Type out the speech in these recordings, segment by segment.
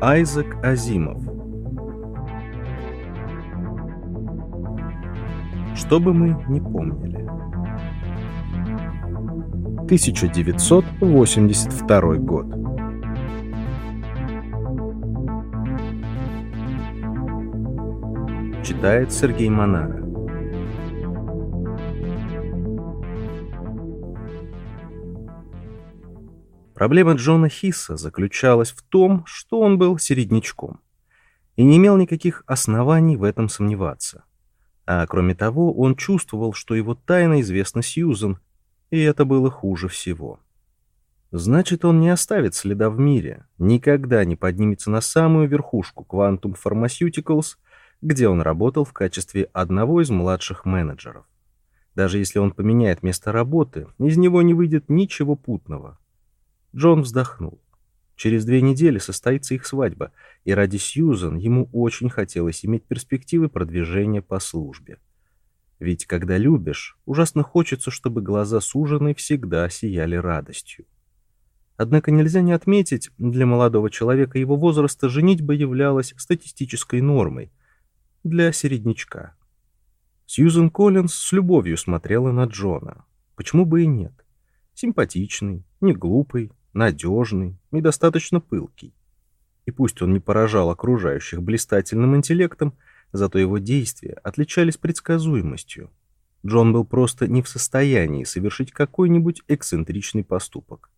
Айзек Азимов. Что бы мы не помнили. 1982 год. Читает Сергей Монара Проблема Джона Хисса заключалась в том, что он был середнячком и не имел никаких оснований в этом сомневаться. А кроме того, он чувствовал, что его тайна известна Сьюзен, и это было хуже всего. Значит, он не оставит следа в мире, никогда не поднимется на самую верхушку Quantum Pharmaceuticals, где он работал в качестве одного из младших менеджеров. Даже если он поменяет место работы, из него не выйдет ничего путного. Джон вздохнул. Через две недели состоится их свадьба, и ради Сьюзан ему очень хотелось иметь перспективы продвижения по службе. Ведь когда любишь, ужасно хочется, чтобы глаза суженой всегда сияли радостью. Однако нельзя не отметить, для молодого человека его возраста женитьба являлась статистической нормой для середнячка. Сьюзен Коллинз с любовью смотрела на Джона. Почему бы и нет? Симпатичный, не глупый, надежный и достаточно пылкий. И пусть он не поражал окружающих блистательным интеллектом, зато его действия отличались предсказуемостью. Джон был просто не в состоянии совершить какой-нибудь эксцентричный поступок.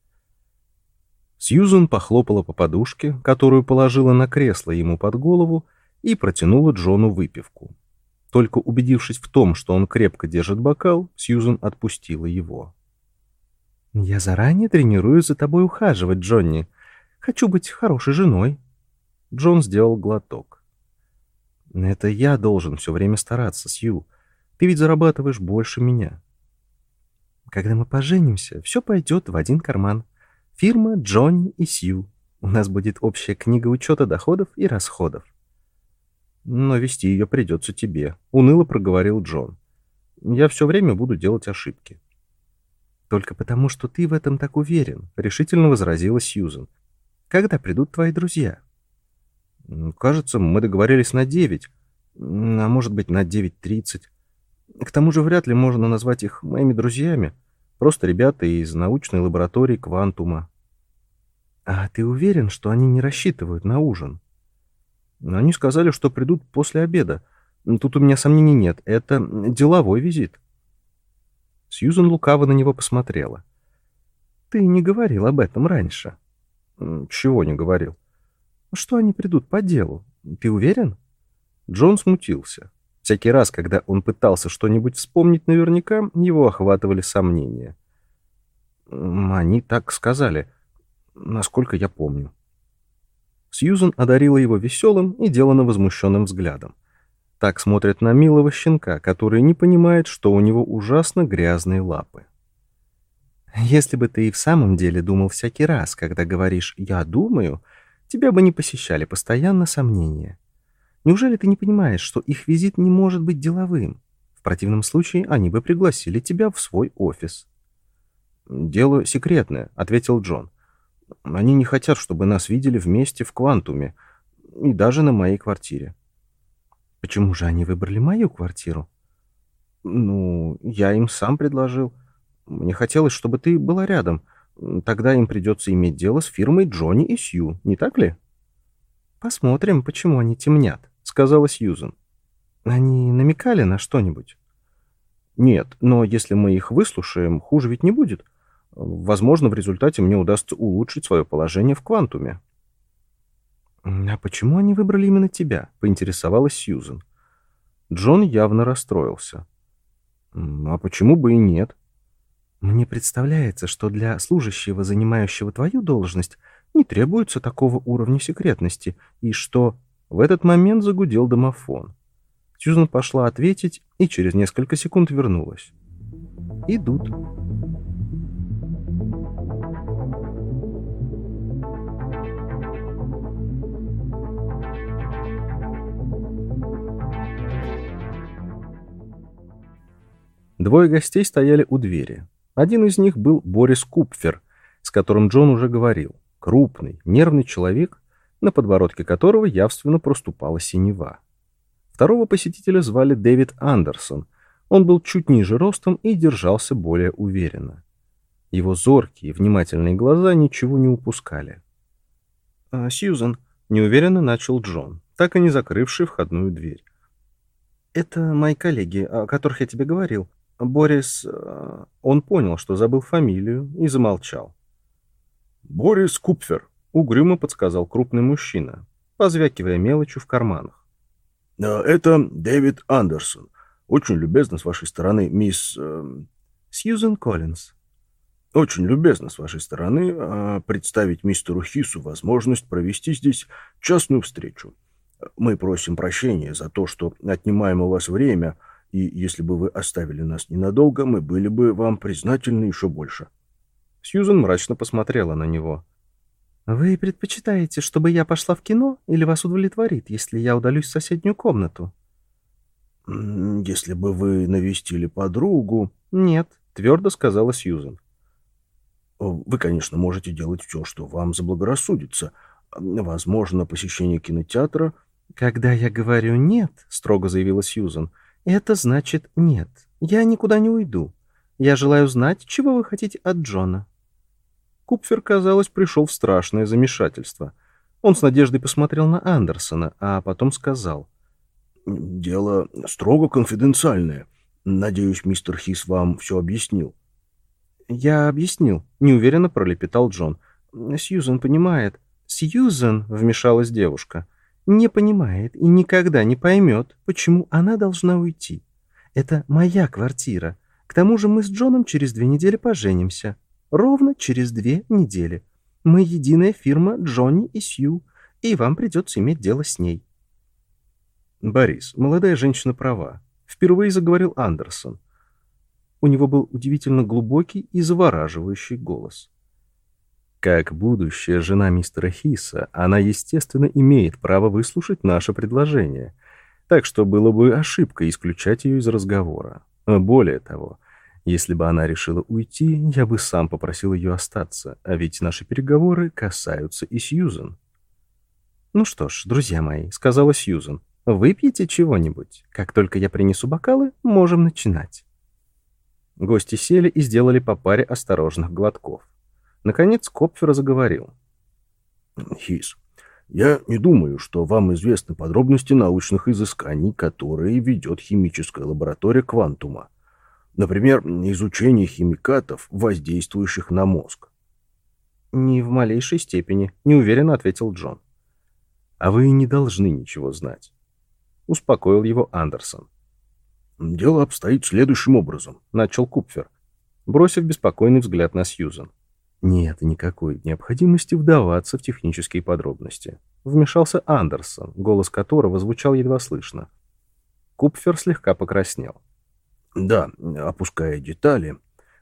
Сьюзен похлопала по подушке, которую положила на кресло ему под голову, и протянула Джону выпивку. Только убедившись в том, что он крепко держит бокал, Сьюзен отпустила его. «Я заранее тренируюсь за тобой ухаживать, Джонни. Хочу быть хорошей женой». Джон сделал глоток. «Это я должен все время стараться, Сью. Ты ведь зарабатываешь больше меня». «Когда мы поженимся, все пойдет в один карман. Фирма Джонни и Сью. У нас будет общая книга учета доходов и расходов». «Но вести ее придется тебе», — уныло проговорил Джон. «Я все время буду делать ошибки». «Только потому, что ты в этом так уверен», — решительно возразила Сьюзен. «Когда придут твои друзья?» «Кажется, мы договорились на девять, а может быть, на девять тридцать. К тому же вряд ли можно назвать их моими друзьями, просто ребята из научной лаборатории Квантума». «А ты уверен, что они не рассчитывают на ужин?» «Они сказали, что придут после обеда. Тут у меня сомнений нет. Это деловой визит». Сьюзен лукаво на него посмотрела. «Ты не говорил об этом раньше». «Чего не говорил?» «Что они придут по делу. Ты уверен?» Джон смутился. Всякий раз, когда он пытался что-нибудь вспомнить наверняка, его охватывали сомнения. «Они так сказали, насколько я помню». Сьюзен одарила его веселым и делано возмущенным взглядом. Так смотрят на милого щенка, который не понимает, что у него ужасно грязные лапы. Если бы ты и в самом деле думал всякий раз, когда говоришь «я думаю», тебя бы не посещали постоянно сомнения. Неужели ты не понимаешь, что их визит не может быть деловым? В противном случае они бы пригласили тебя в свой офис. «Дело секретное», — ответил Джон. «Они не хотят, чтобы нас видели вместе в Квантуме и даже на моей квартире. Почему же они выбрали мою квартиру? Ну, я им сам предложил. Мне хотелось, чтобы ты была рядом. Тогда им придется иметь дело с фирмой Джонни и Сью, не так ли? Посмотрим, почему они темнят, сказала Сьюзен. Они намекали на что-нибудь? Нет, но если мы их выслушаем, хуже ведь не будет. Возможно, в результате мне удастся улучшить свое положение в квантуме. «А почему они выбрали именно тебя?» — поинтересовалась Сьюзен. Джон явно расстроился. «А почему бы и нет?» «Мне представляется, что для служащего, занимающего твою должность, не требуется такого уровня секретности, и что...» В этот момент загудел домофон. Сьюзен пошла ответить и через несколько секунд вернулась. «Идут». Двое гостей стояли у двери. Один из них был Борис Купфер, с которым Джон уже говорил. Крупный, нервный человек, на подбородке которого явственно проступала синева. Второго посетителя звали Дэвид Андерсон. Он был чуть ниже ростом и держался более уверенно. Его зоркие, внимательные глаза ничего не упускали. «А, «Сьюзан», — неуверенно начал Джон, так и не закрывший входную дверь. «Это мои коллеги, о которых я тебе говорил. Борис...» э, Он понял, что забыл фамилию, и замолчал. «Борис Купфер», — угрюмо подсказал крупный мужчина, позвякивая мелочью в карманах. «А, «Это Дэвид Андерсон. Очень любезно с вашей стороны, мисс...» э... «Сьюзен Коллинз», очень любезно с вашей стороны представить мистеру Хису возможность провести здесь частную встречу. Мы просим прощения за то, что отнимаем у вас время, и если бы вы оставили нас ненадолго, мы были бы вам признательны еще больше». Сьюзен мрачно посмотрела на него. «Вы предпочитаете, чтобы я пошла в кино, или вас удовлетворит, если я удалюсь в соседнюю комнату?» «Если бы вы навестили подругу...» «Нет», — твердо сказала Сьюзен. Вы, конечно, можете делать все, что вам заблагорассудится. Возможно, посещение кинотеатра... «Когда я говорю «нет», — строго заявила Сьюзан, — «это значит нет. Я никуда не уйду. Я желаю знать, чего вы хотите от Джона». Купфер, казалось, пришел в страшное замешательство. Он с надеждой посмотрел на Андерсона, а потом сказал. «Дело строго конфиденциальное. Надеюсь, мистер Хис вам все объяснил». «Я объяснил», — неуверенно пролепетал Джон. «Сьюзен понимает». «Сьюзен», — вмешалась девушка, — «не понимает и никогда не поймет, почему она должна уйти. Это моя квартира. К тому же мы с Джоном через две недели поженимся. Ровно через две недели. Мы единая фирма Джонни и Сью, и вам придется иметь дело с ней». «Борис, молодая женщина права», — впервые заговорил Андерсон. У него был удивительно глубокий и завораживающий голос. Как будущая жена мистера Хиса, она, естественно, имеет право выслушать наше предложение, так что было бы ошибкой исключать ее из разговора. Более того, если бы она решила уйти, я бы сам попросил ее остаться, а ведь наши переговоры касаются и Сьюзен. «Ну что ж, друзья мои», — сказала Сьюзен, — «выпьете чего-нибудь. Как только я принесу бокалы, можем начинать». Гости сели и сделали по паре осторожных глотков. Наконец Копфер заговорил. «Хис, я не думаю, что вам известны подробности научных изысканий, которые ведет химическая лаборатория Квантума. Например, изучение химикатов, воздействующих на мозг. «Не в малейшей степени», — неуверенно ответил Джон. «А вы не должны ничего знать», — успокоил его Андерсон. «Дело обстоит следующим образом», — начал Купфер, бросив беспокойный взгляд на Сьюзен. «Нет никакой необходимости вдаваться в технические подробности», — вмешался Андерсон, голос которого звучал едва слышно. Купфер слегка покраснел. «Да, опуская детали,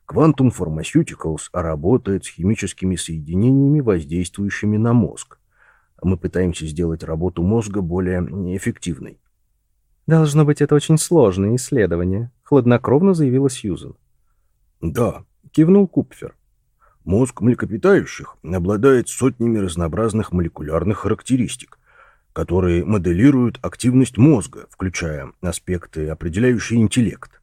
Quantum Pharmaceuticals работает с химическими соединениями, воздействующими на мозг. Мы пытаемся сделать работу мозга более эффективной. «Должно быть, это очень сложное исследование», — хладнокровно заявила Сьюзен. «Да», — кивнул Купфер. «Мозг млекопитающих обладает сотнями разнообразных молекулярных характеристик, которые моделируют активность мозга, включая аспекты, определяющие интеллект.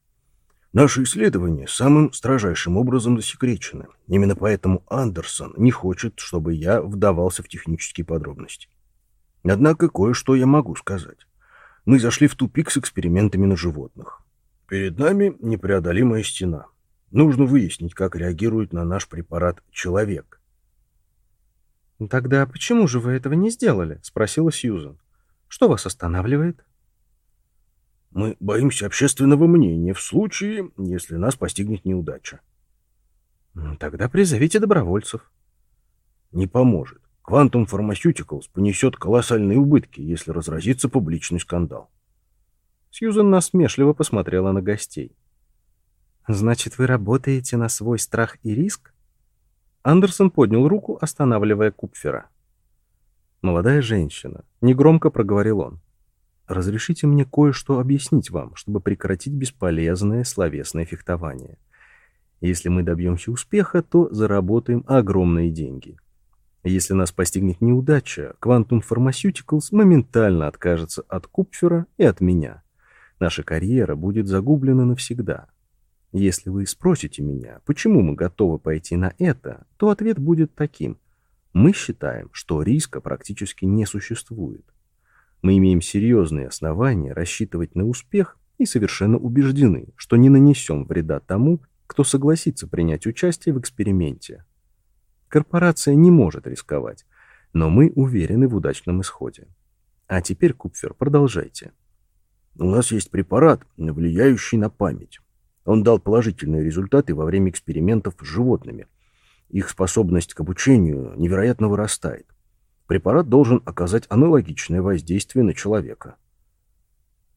Наши исследования самым строжайшим образом засекречены. Именно поэтому Андерсон не хочет, чтобы я вдавался в технические подробности. Однако кое-что я могу сказать мы зашли в тупик с экспериментами на животных. Перед нами непреодолимая стена. Нужно выяснить, как реагирует на наш препарат человек. «Тогда почему же вы этого не сделали?» — спросила Сьюзен. «Что вас останавливает?» «Мы боимся общественного мнения в случае, если нас постигнет неудача». «Тогда призовите добровольцев». «Не поможет. Quantum Pharmaceuticals понесет колоссальные убытки, если разразится публичный скандал. Сьюзен насмешливо посмотрела на гостей. «Значит, вы работаете на свой страх и риск?» Андерсон поднял руку, останавливая Купфера. «Молодая женщина», — негромко проговорил он. Разрешите мне кое-что объяснить вам, чтобы прекратить бесполезное словесное фехтование. Если мы добьемся успеха, то заработаем огромные деньги. Если нас постигнет неудача, Quantum Pharmaceuticals моментально откажется от Купфера и от меня. Наша карьера будет загублена навсегда. Если вы спросите меня, почему мы готовы пойти на это, то ответ будет таким. Мы считаем, что риска практически не существует. Мы имеем серьезные основания рассчитывать на успех и совершенно убеждены, что не нанесем вреда тому, кто согласится принять участие в эксперименте. Корпорация не может рисковать, но мы уверены в удачном исходе. А теперь, Купфер, продолжайте. У нас есть препарат, влияющий на память. Он дал положительные результаты во время экспериментов с животными. Их способность к обучению невероятно вырастает. Препарат должен оказать аналогичное воздействие на человека.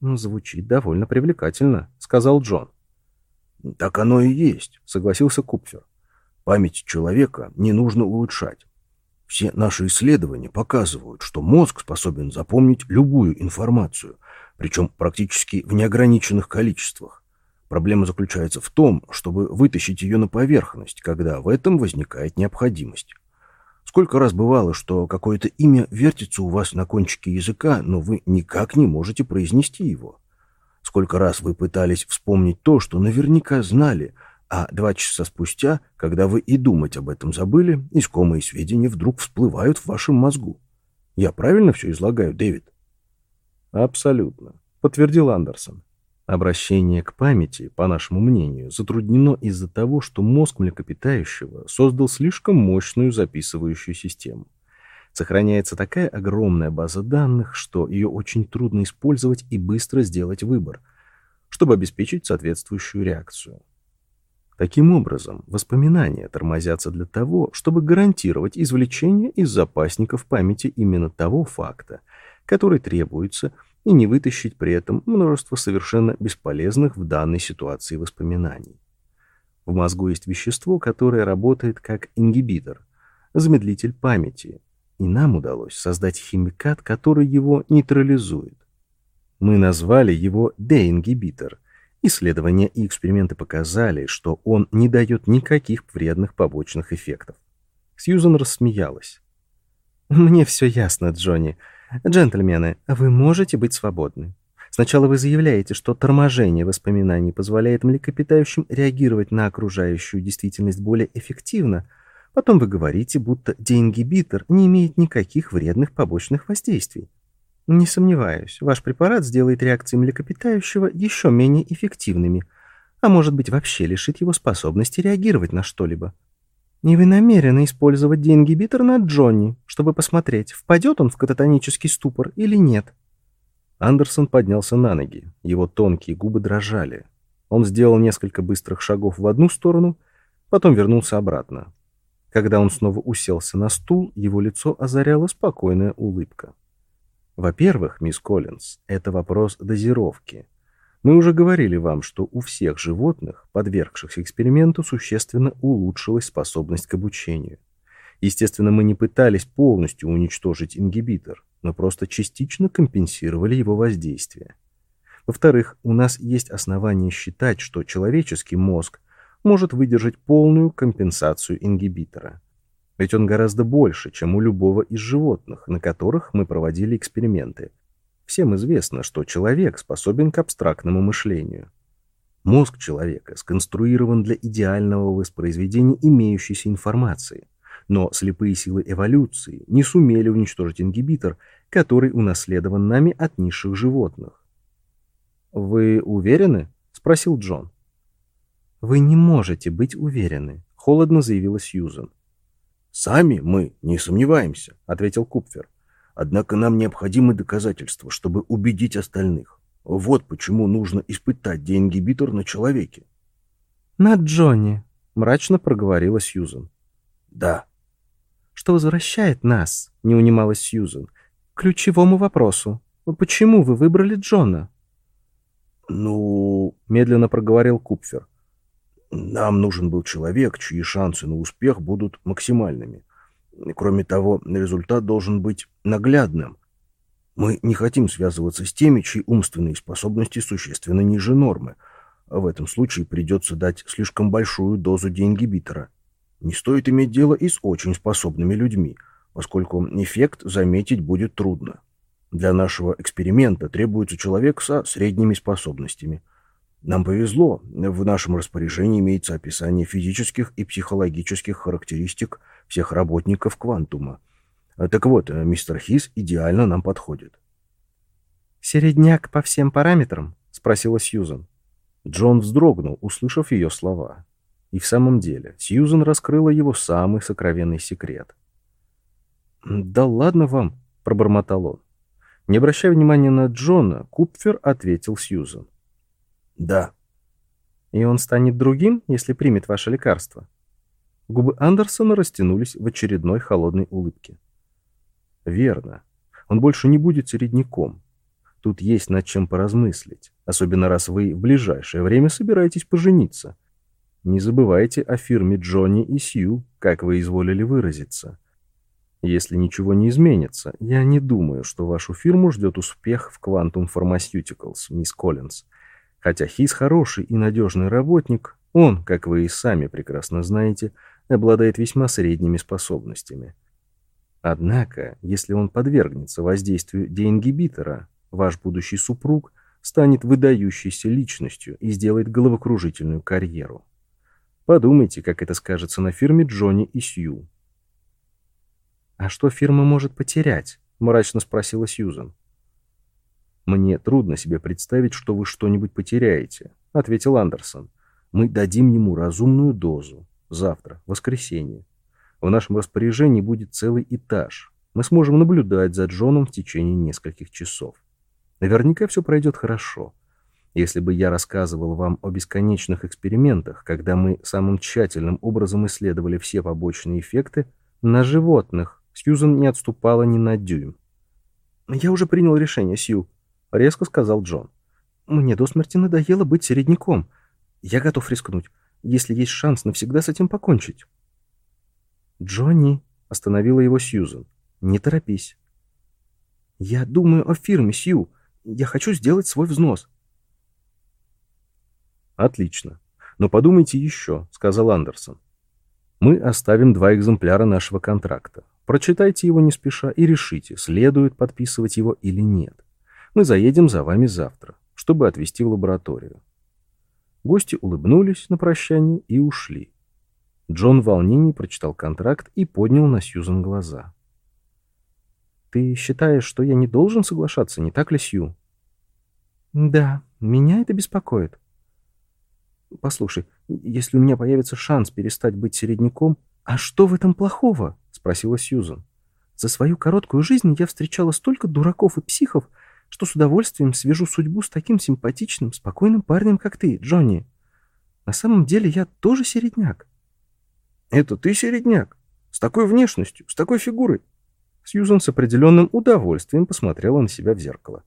«Ну, «Звучит довольно привлекательно», — сказал Джон. «Так оно и есть», — согласился Купфер. «Память человека не нужно улучшать. Все наши исследования показывают, что мозг способен запомнить любую информацию, причем практически в неограниченных количествах. Проблема заключается в том, чтобы вытащить ее на поверхность, когда в этом возникает необходимость. Сколько раз бывало, что какое-то имя вертится у вас на кончике языка, но вы никак не можете произнести его. Сколько раз вы пытались вспомнить то, что наверняка знали, а два часа спустя, когда вы и думать об этом забыли, искомые сведения вдруг всплывают в вашем мозгу. Я правильно все излагаю, Дэвид? Абсолютно, подтвердил Андерсон. Обращение к памяти, по нашему мнению, затруднено из-за того, что мозг млекопитающего создал слишком мощную записывающую систему. Сохраняется такая огромная база данных, что ее очень трудно использовать и быстро сделать выбор, чтобы обеспечить соответствующую реакцию. Таким образом, воспоминания тормозятся для того, чтобы гарантировать извлечение из запасников памяти именно того факта, который требуется и не вытащить при этом множество совершенно бесполезных в данной ситуации воспоминаний. В мозгу есть вещество, которое работает как ингибитор, замедлитель памяти, и нам удалось создать химикат, который его нейтрализует. Мы назвали его деингибитор. Исследования и эксперименты показали, что он не дает никаких вредных побочных эффектов. Сьюзан рассмеялась. «Мне все ясно, Джонни. Джентльмены, вы можете быть свободны. Сначала вы заявляете, что торможение воспоминаний позволяет млекопитающим реагировать на окружающую действительность более эффективно, потом вы говорите, будто деингибитор не имеет никаких вредных побочных воздействий. Не сомневаюсь, ваш препарат сделает реакции млекопитающего еще менее эффективными, а может быть вообще лишит его способности реагировать на что-либо. И вы намерены использовать деингибитор на Джонни, чтобы посмотреть, впадет он в кататонический ступор или нет. Андерсон поднялся на ноги. Его тонкие губы дрожали. Он сделал несколько быстрых шагов в одну сторону, потом вернулся обратно. Когда он снова уселся на стул, его лицо озаряла спокойная улыбка. Во-первых, мисс Коллинз, это вопрос дозировки. Мы уже говорили вам, что у всех животных, подвергшихся эксперименту, существенно улучшилась способность к обучению. Естественно, мы не пытались полностью уничтожить ингибитор, но просто частично компенсировали его воздействие. Во-вторых, у нас есть основания считать, что человеческий мозг может выдержать полную компенсацию ингибитора. Ведь он гораздо больше, чем у любого из животных, на которых мы проводили эксперименты, Всем известно, что человек способен к абстрактному мышлению. Мозг человека сконструирован для идеального воспроизведения имеющейся информации, но слепые силы эволюции не сумели уничтожить ингибитор, который унаследован нами от низших животных. «Вы уверены?» — спросил Джон. «Вы не можете быть уверены», — холодно заявила Сьюзен. «Сами мы не сомневаемся», — ответил Купфер. Однако нам необходимы доказательства, чтобы убедить остальных. Вот почему нужно испытать деингибитор на человеке. «На Джонни», — мрачно проговорила Сьюзен. «Да». «Что возвращает нас?» — не унималась Сьюзен. «К ключевому вопросу. Почему вы выбрали Джона?» «Ну...» — медленно проговорил Купфер. «Нам нужен был человек, чьи шансы на успех будут максимальными. Кроме того, результат должен быть наглядным. Мы не хотим связываться с теми, чьи умственные способности существенно ниже нормы. В этом случае придется дать слишком большую дозу деингибитора. Не стоит иметь дело и с очень способными людьми, поскольку эффект заметить будет трудно. Для нашего эксперимента требуется человек со средними способностями. Нам повезло, в нашем распоряжении имеется описание физических и психологических характеристик всех работников квантума. Так вот, мистер Хис идеально нам подходит. «Середняк по всем параметрам?» — спросила Сьюзан. Джон вздрогнул, услышав ее слова. И в самом деле, Сьюзан раскрыла его самый сокровенный секрет. «Да ладно вам», — пробормотал он. Не обращая внимания на Джона, Купфер ответил Сьюзан. «Да». «И он станет другим, если примет ваше лекарство?» Губы Андерсона растянулись в очередной холодной улыбке. «Верно. Он больше не будет середняком. Тут есть над чем поразмыслить, особенно раз вы в ближайшее время собираетесь пожениться. Не забывайте о фирме Джонни и Сью, как вы изволили выразиться. Если ничего не изменится, я не думаю, что вашу фирму ждет успех в Quantum Pharmaceuticals, мисс Коллинз. Хотя Хис хороший и надежный работник, он, как вы и сами прекрасно знаете, обладает весьма средними способностями. Однако, если он подвергнется воздействию деингибитора, ваш будущий супруг станет выдающейся личностью и сделает головокружительную карьеру. Подумайте, как это скажется на фирме Джонни и Сью. «А что фирма может потерять?» — мрачно спросила Сьюзан. «Мне трудно себе представить, что вы что-нибудь потеряете», — ответил Андерсон. «Мы дадим ему разумную дозу. Завтра, воскресенье. В нашем распоряжении будет целый этаж. Мы сможем наблюдать за Джоном в течение нескольких часов. Наверняка все пройдет хорошо. Если бы я рассказывал вам о бесконечных экспериментах, когда мы самым тщательным образом исследовали все побочные эффекты, на животных Сьюзен не отступала ни на дюйм. «Я уже принял решение, Сью», — резко сказал Джон. «Мне до смерти надоело быть середняком. Я готов рискнуть, если есть шанс навсегда с этим покончить». «Джонни», — остановила его Сьюзен, — «не торопись». «Я думаю о фирме, Сью. Я хочу сделать свой взнос». «Отлично. Но подумайте еще», — сказал Андерсон. «Мы оставим два экземпляра нашего контракта. Прочитайте его не спеша и решите, следует подписывать его или нет. Мы заедем за вами завтра, чтобы отвезти в лабораторию. Гости улыбнулись на прощание и ушли. Джон в волнении прочитал контракт и поднял на Сьюзан глаза. «Ты считаешь, что я не должен соглашаться, не так ли, Сью?» «Да, меня это беспокоит». «Послушай, если у меня появится шанс перестать быть середняком, а что в этом плохого?» спросила Сьюзан. За свою короткую жизнь я встречала столько дураков и психов, что с удовольствием свяжу судьбу с таким симпатичным, спокойным парнем, как ты, Джонни. На самом деле я тоже середняк. Это ты середняк? С такой внешностью, с такой фигурой? Сьюзан с определенным удовольствием посмотрела на себя в зеркало.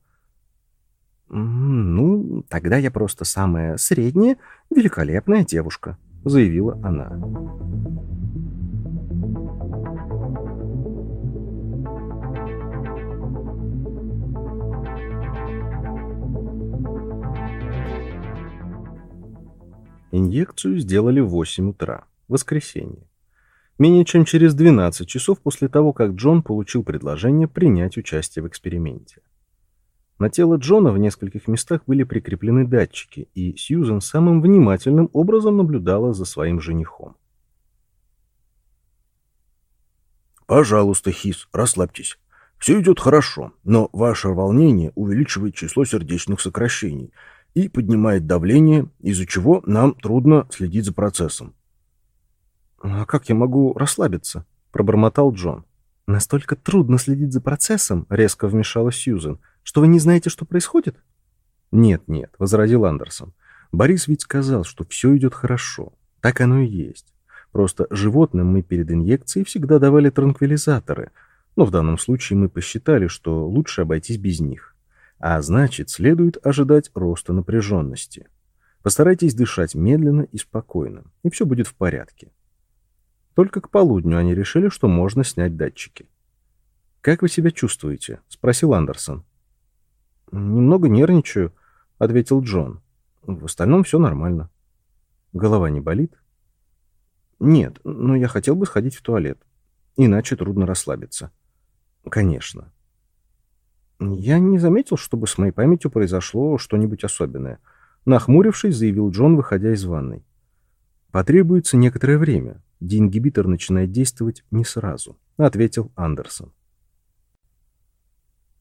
«Ну, тогда я просто самая средняя, великолепная девушка», — заявила она. Инъекцию сделали в 8 утра, воскресенье. Менее чем через 12 часов после того, как Джон получил предложение принять участие в эксперименте. На тело Джона в нескольких местах были прикреплены датчики, и Сьюзен самым внимательным образом наблюдала за своим женихом. «Пожалуйста, Хис, расслабьтесь. Все идет хорошо, но ваше волнение увеличивает число сердечных сокращений — и поднимает давление, из-за чего нам трудно следить за процессом. «А как я могу расслабиться?» — пробормотал Джон. «Настолько трудно следить за процессом», — резко вмешалась Сьюзен, «что вы не знаете, что происходит?» «Нет, нет», — возразил Андерсон. «Борис ведь сказал, что все идет хорошо. Так оно и есть. Просто животным мы перед инъекцией всегда давали транквилизаторы, но в данном случае мы посчитали, что лучше обойтись без них. А значит, следует ожидать роста напряженности. Постарайтесь дышать медленно и спокойно, и все будет в порядке. Только к полудню они решили, что можно снять датчики. «Как вы себя чувствуете?» — спросил Андерсон. «Немного нервничаю», — ответил Джон. «В остальном все нормально». «Голова не болит?» «Нет, но я хотел бы сходить в туалет. Иначе трудно расслабиться». «Конечно». «Я не заметил, чтобы с моей памятью произошло что-нибудь особенное», — нахмурившись, заявил Джон, выходя из ванной. «Потребуется некоторое время. Диингибитор начинает действовать не сразу», — ответил Андерсон.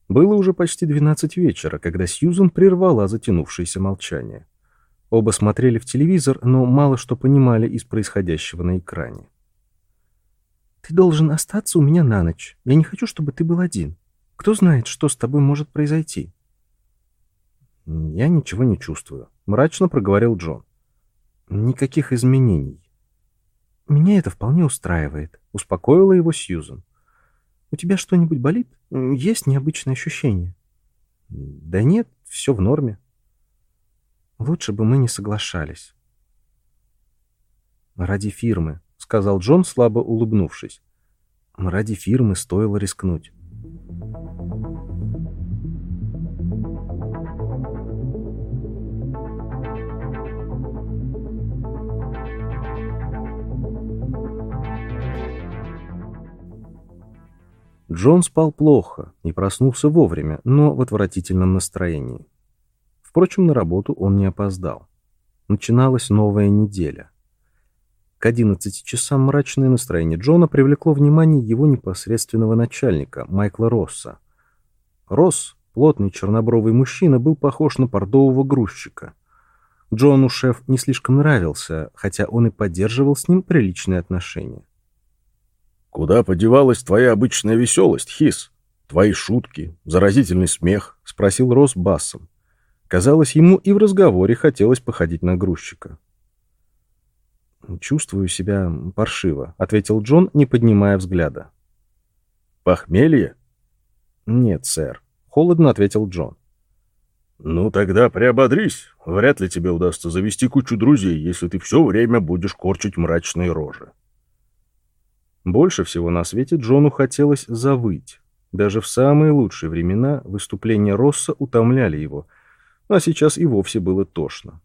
Было уже почти 12 вечера, когда Сьюзен прервала затянувшееся молчание. Оба смотрели в телевизор, но мало что понимали из происходящего на экране. «Ты должен остаться у меня на ночь. Я не хочу, чтобы ты был один. Кто знает, что с тобой может произойти?» «Я ничего не чувствую», — мрачно проговорил Джон. «Никаких изменений». «Меня это вполне устраивает», — успокоила его Сьюзен. У тебя что-нибудь болит? Есть необычные ощущения? Да нет, все в норме. Лучше бы мы не соглашались. Ради фирмы, сказал Джон, слабо улыбнувшись. Ради фирмы стоило рискнуть. Джон спал плохо и проснулся вовремя, но в отвратительном настроении. Впрочем, на работу он не опоздал. Начиналась новая неделя. К 11 часам мрачное настроение Джона привлекло внимание его непосредственного начальника, Майкла Росса. Росс, плотный чернобровый мужчина, был похож на портового грузчика. Джону шеф не слишком нравился, хотя он и поддерживал с ним приличные отношения. «Куда подевалась твоя обычная веселость, Хис? Твои шутки, заразительный смех?» — спросил Рос басом. Казалось, ему и в разговоре хотелось походить на грузчика. «Чувствую себя паршиво», — ответил Джон, не поднимая взгляда. «Похмелье?» «Нет, сэр», — холодно ответил Джон. «Ну тогда приободрись. Вряд ли тебе удастся завести кучу друзей, если ты все время будешь корчить мрачные рожи». Больше всего на свете Джону хотелось завыть. Даже в самые лучшие времена выступления Росса утомляли его, а сейчас и вовсе было тошно.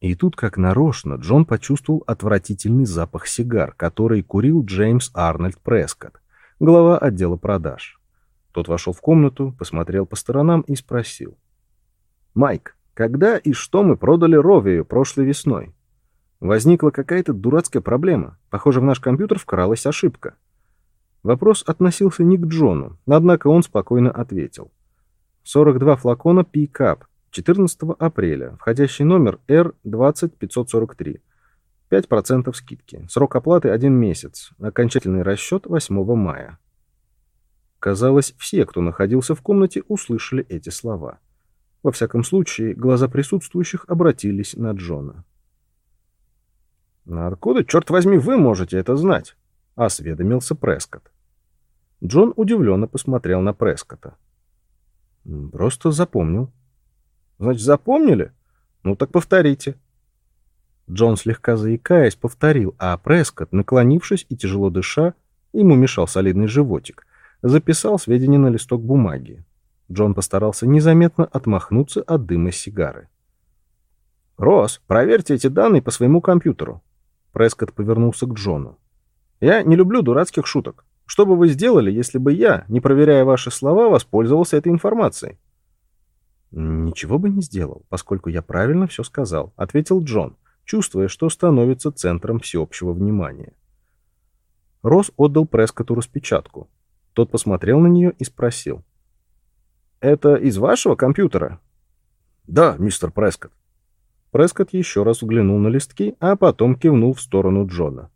И тут, как нарочно, Джон почувствовал отвратительный запах сигар, который курил Джеймс Арнольд Прескотт, глава отдела продаж. Тот вошел в комнату, посмотрел по сторонам и спросил. «Майк, когда и что мы продали Ровию прошлой весной?» Возникла какая-то дурацкая проблема. Похоже, в наш компьютер вкралась ошибка. Вопрос относился не к Джону, однако он спокойно ответил. 42 флакона P-Cup, 14 апреля, входящий номер R20543. 5% скидки. Срок оплаты 1 месяц. Окончательный расчет 8 мая. Казалось, все, кто находился в комнате, услышали эти слова. Во всяком случае, глаза присутствующих обратились на Джона. «Откуда, черт возьми, вы можете это знать?» — осведомился Прескотт. Джон удивленно посмотрел на Прескотта. «Просто запомнил». «Значит, запомнили? Ну так повторите». Джон, слегка заикаясь, повторил, а Прескотт, наклонившись и тяжело дыша, ему мешал солидный животик, записал сведения на листок бумаги. Джон постарался незаметно отмахнуться от дыма сигары. «Росс, проверьте эти данные по своему компьютеру», Прескотт повернулся к Джону. «Я не люблю дурацких шуток. Что бы вы сделали, если бы я, не проверяя ваши слова, воспользовался этой информацией?» «Ничего бы не сделал, поскольку я правильно все сказал», — ответил Джон, чувствуя, что становится центром всеобщего внимания. Росс отдал Прескотту распечатку. Тот посмотрел на нее и спросил. «Это из вашего компьютера?» «Да, мистер Прескотт». Прескотт еще раз взглянул на листки, а потом кивнул в сторону Джона.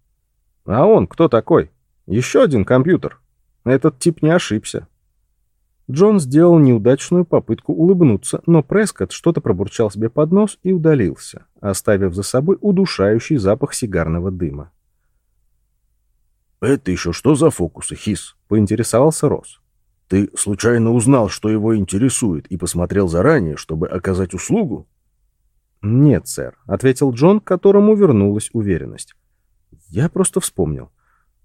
«А он кто такой? Еще один компьютер. Этот тип не ошибся». Джон сделал неудачную попытку улыбнуться, но Прескотт что-то пробурчал себе под нос и удалился, оставив за собой удушающий запах сигарного дыма. «Это еще что за фокусы, Хис?» — поинтересовался Росс. «Ты случайно узнал, что его интересует, и посмотрел заранее, чтобы оказать услугу?» «Нет, сэр», — ответил Джон, которому вернулась уверенность. «Я просто вспомнил.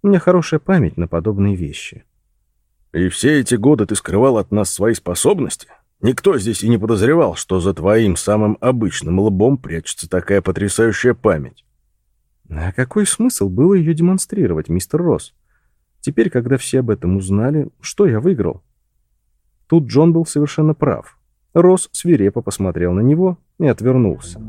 У меня хорошая память на подобные вещи». И все эти годы ты скрывал от нас свои способности? Никто здесь и не подозревал, что за твоим самым обычным лбом прячется такая потрясающая память. А какой смысл было ее демонстрировать, мистер Росс? Теперь, когда все об этом узнали, что я выиграл? Тут Джон был совершенно прав. Росс свирепо посмотрел на него и отвернулся.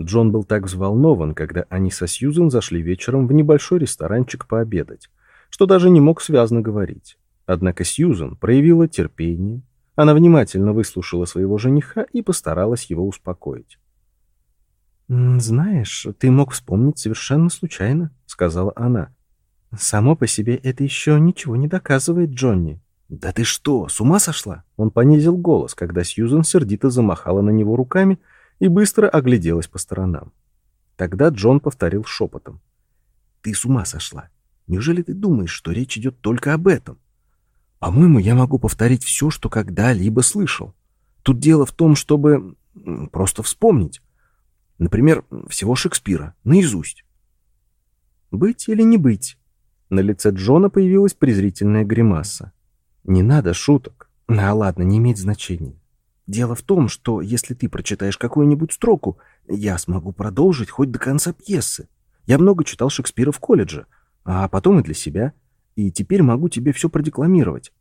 Джон был так взволнован, когда они со Сьюзен зашли вечером в небольшой ресторанчик пообедать, что даже не мог связно говорить. Однако Сьюзен проявила терпение, она внимательно выслушала своего жениха и постаралась его успокоить. «Знаешь, ты мог вспомнить совершенно случайно», — сказала она. «Само по себе это еще ничего не доказывает, Джонни». «Да ты что, с ума сошла?» Он понизил голос, когда Сьюзен сердито замахала на него руками — и быстро огляделась по сторонам. Тогда Джон повторил шепотом. «Ты с ума сошла. Неужели ты думаешь, что речь идет только об этом? По-моему, я могу повторить все, что когда-либо слышал. Тут дело в том, чтобы просто вспомнить. Например, всего Шекспира, наизусть. «Быть или не быть?» На лице Джона появилась презрительная гримаса. «Не надо шуток. А ладно, не имеет значения. Дело в том, что если ты прочитаешь какую-нибудь строку, я смогу продолжить хоть до конца пьесы. Я много читал Шекспира в колледже, а потом и для себя, и теперь могу тебе все продекламировать.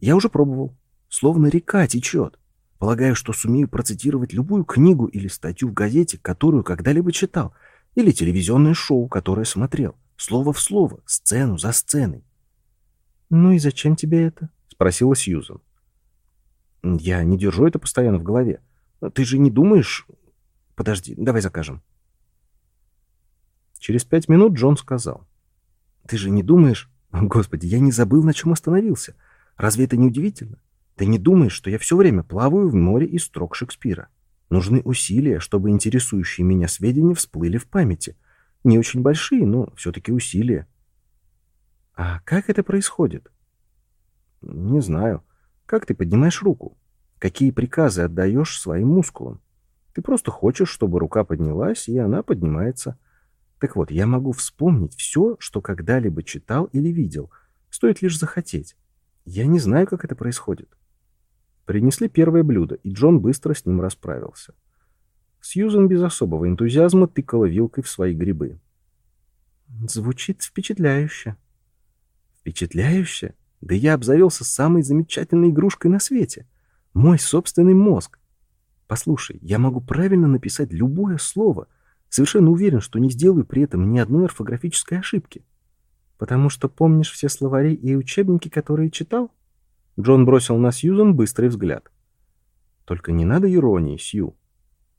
Я уже пробовал. Словно река течет. Полагаю, что сумею процитировать любую книгу или статью в газете, которую когда-либо читал, или телевизионное шоу, которое смотрел. Слово в слово, сцену за сценой. «Ну и зачем тебе это?» — спросила Сьюзан. Я не держу это постоянно в голове. Ты же не думаешь... Подожди, давай закажем. Через пять минут Джон сказал. Ты же не думаешь... Господи, я не забыл, на чем остановился. Разве это не удивительно? Ты не думаешь, что я все время плаваю в море из строк Шекспира? Нужны усилия, чтобы интересующие меня сведения всплыли в памяти. Не очень большие, но все-таки усилия. А как это происходит? Не знаю. Как ты поднимаешь руку? Какие приказы отдаешь своим мускулам? Ты просто хочешь, чтобы рука поднялась, и она поднимается. Так вот, я могу вспомнить все, что когда-либо читал или видел. Стоит лишь захотеть. Я не знаю, как это происходит. Принесли первое блюдо, и Джон быстро с ним расправился. Сьюзен без особого энтузиазма тыкала вилкой в свои грибы. Звучит впечатляюще. Впечатляюще? Да я обзавелся самой замечательной игрушкой на свете. Мой собственный мозг. Послушай, я могу правильно написать любое слово. Совершенно уверен, что не сделаю при этом ни одной орфографической ошибки. Потому что помнишь все словари и учебники, которые читал? Джон бросил на Сьюзан быстрый взгляд. Только не надо иронии, Сью.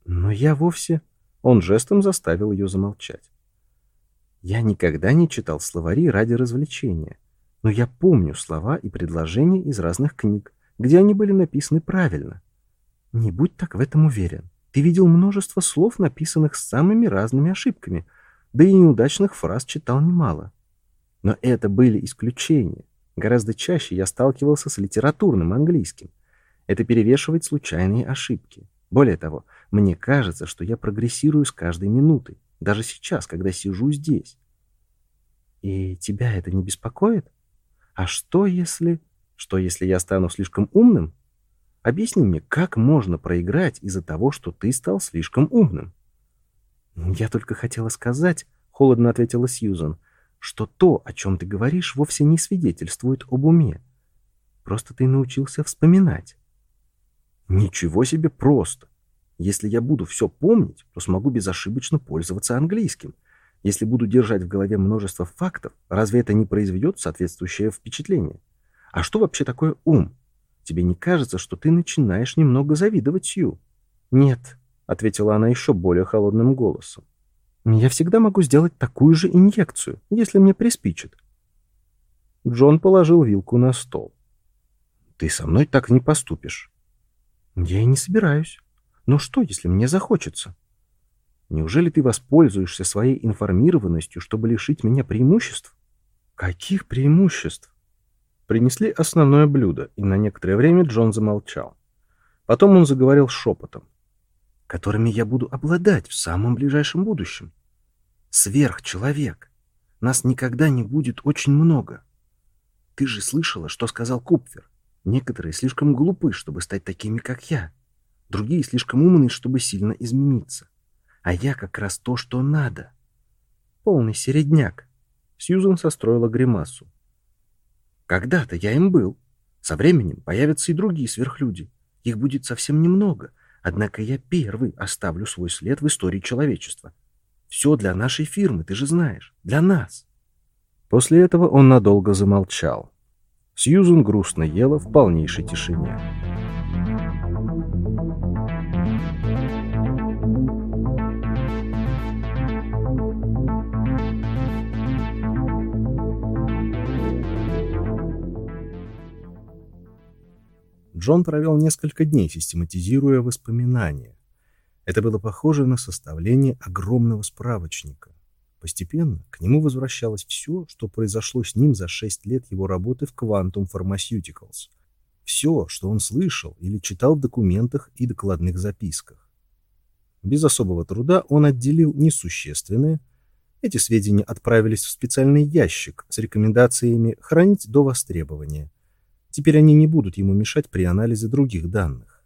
Но я вовсе... Он жестом заставил ее замолчать. Я никогда не читал словари ради развлечения но я помню слова и предложения из разных книг, где они были написаны правильно. Не будь так в этом уверен. Ты видел множество слов, написанных с самыми разными ошибками, да и неудачных фраз читал немало. Но это были исключения. Гораздо чаще я сталкивался с литературным английским. Это перевешивает случайные ошибки. Более того, мне кажется, что я прогрессирую с каждой минутой, даже сейчас, когда сижу здесь. И тебя это не беспокоит? А что если... Что если я стану слишком умным? Объясни мне, как можно проиграть из-за того, что ты стал слишком умным? Я только хотела сказать, холодно ответила Сьюзан, что то, о чем ты говоришь, вовсе не свидетельствует об уме. Просто ты научился вспоминать. Ничего себе просто. Если я буду все помнить, то смогу безошибочно пользоваться английским. Если буду держать в голове множество фактов, разве это не произведет соответствующее впечатление? А что вообще такое ум? Тебе не кажется, что ты начинаешь немного завидовать Сью? Нет, ответила она еще более холодным голосом. Я всегда могу сделать такую же инъекцию, если мне приспичит. Джон положил вилку на стол. Ты со мной так не поступишь. Я и не собираюсь. Но что, если мне захочется? Неужели ты воспользуешься своей информированностью, чтобы лишить меня преимуществ? Каких преимуществ? Принесли основное блюдо, и на некоторое время Джон замолчал. Потом он заговорил шепотом. «Которыми я буду обладать в самом ближайшем будущем. Сверхчеловек. Нас никогда не будет очень много. Ты же слышала, что сказал Купфер. Некоторые слишком глупы, чтобы стать такими, как я. Другие слишком умны, чтобы сильно измениться. А я как раз то, что надо. Полный середняк. Сьюзен состроила гримасу. Когда-то я им был. Со временем появятся и другие сверхлюди. Их будет совсем немного. Однако я первый оставлю свой след в истории человечества. Все для нашей фирмы, ты же знаешь. Для нас. После этого он надолго замолчал. Сьюзен грустно ела в полнейшей тишине. Джон провел несколько дней, систематизируя воспоминания. Это было похоже на составление огромного справочника. Постепенно к нему возвращалось все, что произошло с ним за шесть лет его работы в Quantum Pharmaceuticals. Все, что он слышал или читал в документах и докладных записках. Без особого труда он отделил несущественные. Эти сведения отправились в специальный ящик с рекомендациями хранить до востребования – Теперь они не будут ему мешать при анализе других данных.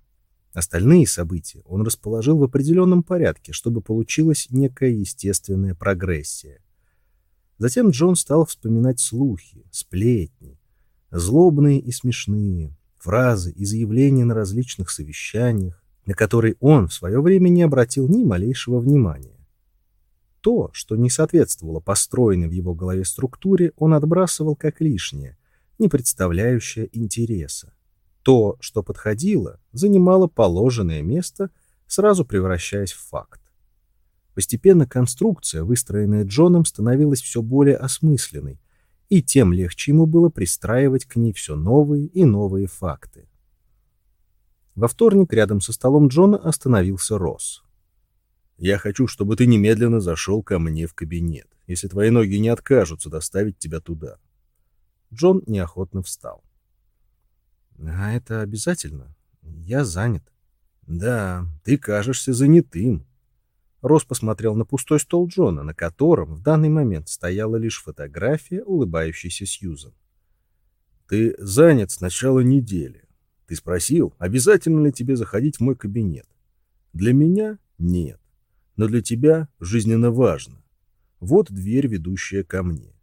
Остальные события он расположил в определенном порядке, чтобы получилась некая естественная прогрессия. Затем Джон стал вспоминать слухи, сплетни, злобные и смешные, фразы и заявления на различных совещаниях, на которые он в свое время не обратил ни малейшего внимания. То, что не соответствовало построенной в его голове структуре, он отбрасывал как лишнее – не представляющая интереса. То, что подходило, занимало положенное место, сразу превращаясь в факт. Постепенно конструкция, выстроенная Джоном, становилась все более осмысленной, и тем легче ему было пристраивать к ней все новые и новые факты. Во вторник рядом со столом Джона остановился Росс. «Я хочу, чтобы ты немедленно зашел ко мне в кабинет, если твои ноги не откажутся доставить тебя туда. Джон неохотно встал. «А это обязательно? Я занят». «Да, ты кажешься занятым». Росс посмотрел на пустой стол Джона, на котором в данный момент стояла лишь фотография улыбающейся Сьюзан. «Ты занят с начала недели. Ты спросил, обязательно ли тебе заходить в мой кабинет. Для меня — нет, но для тебя жизненно важно. Вот дверь, ведущая ко мне.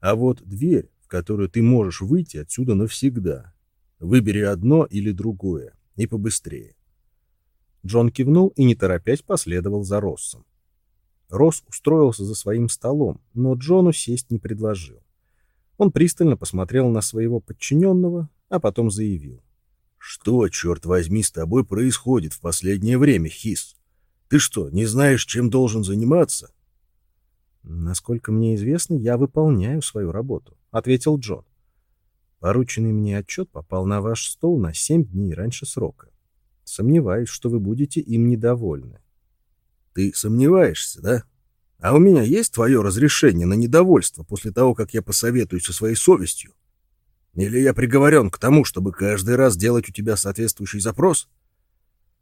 А вот дверь, в которую ты можешь выйти отсюда навсегда. Выбери одно или другое, и побыстрее. Джон кивнул и, не торопясь, последовал за Россом. Росс устроился за своим столом, но Джону сесть не предложил. Он пристально посмотрел на своего подчиненного, а потом заявил. «Что, черт возьми, с тобой происходит в последнее время, Хис? Ты что, не знаешь, чем должен заниматься?» «Насколько мне известно, я выполняю свою работу», — ответил Джон. «Порученный мне отчет попал на ваш стол на семь дней раньше срока. Сомневаюсь, что вы будете им недовольны». «Ты сомневаешься, да? А у меня есть твое разрешение на недовольство после того, как я посоветуюсь со своей совестью? Или я приговорен к тому, чтобы каждый раз делать у тебя соответствующий запрос?»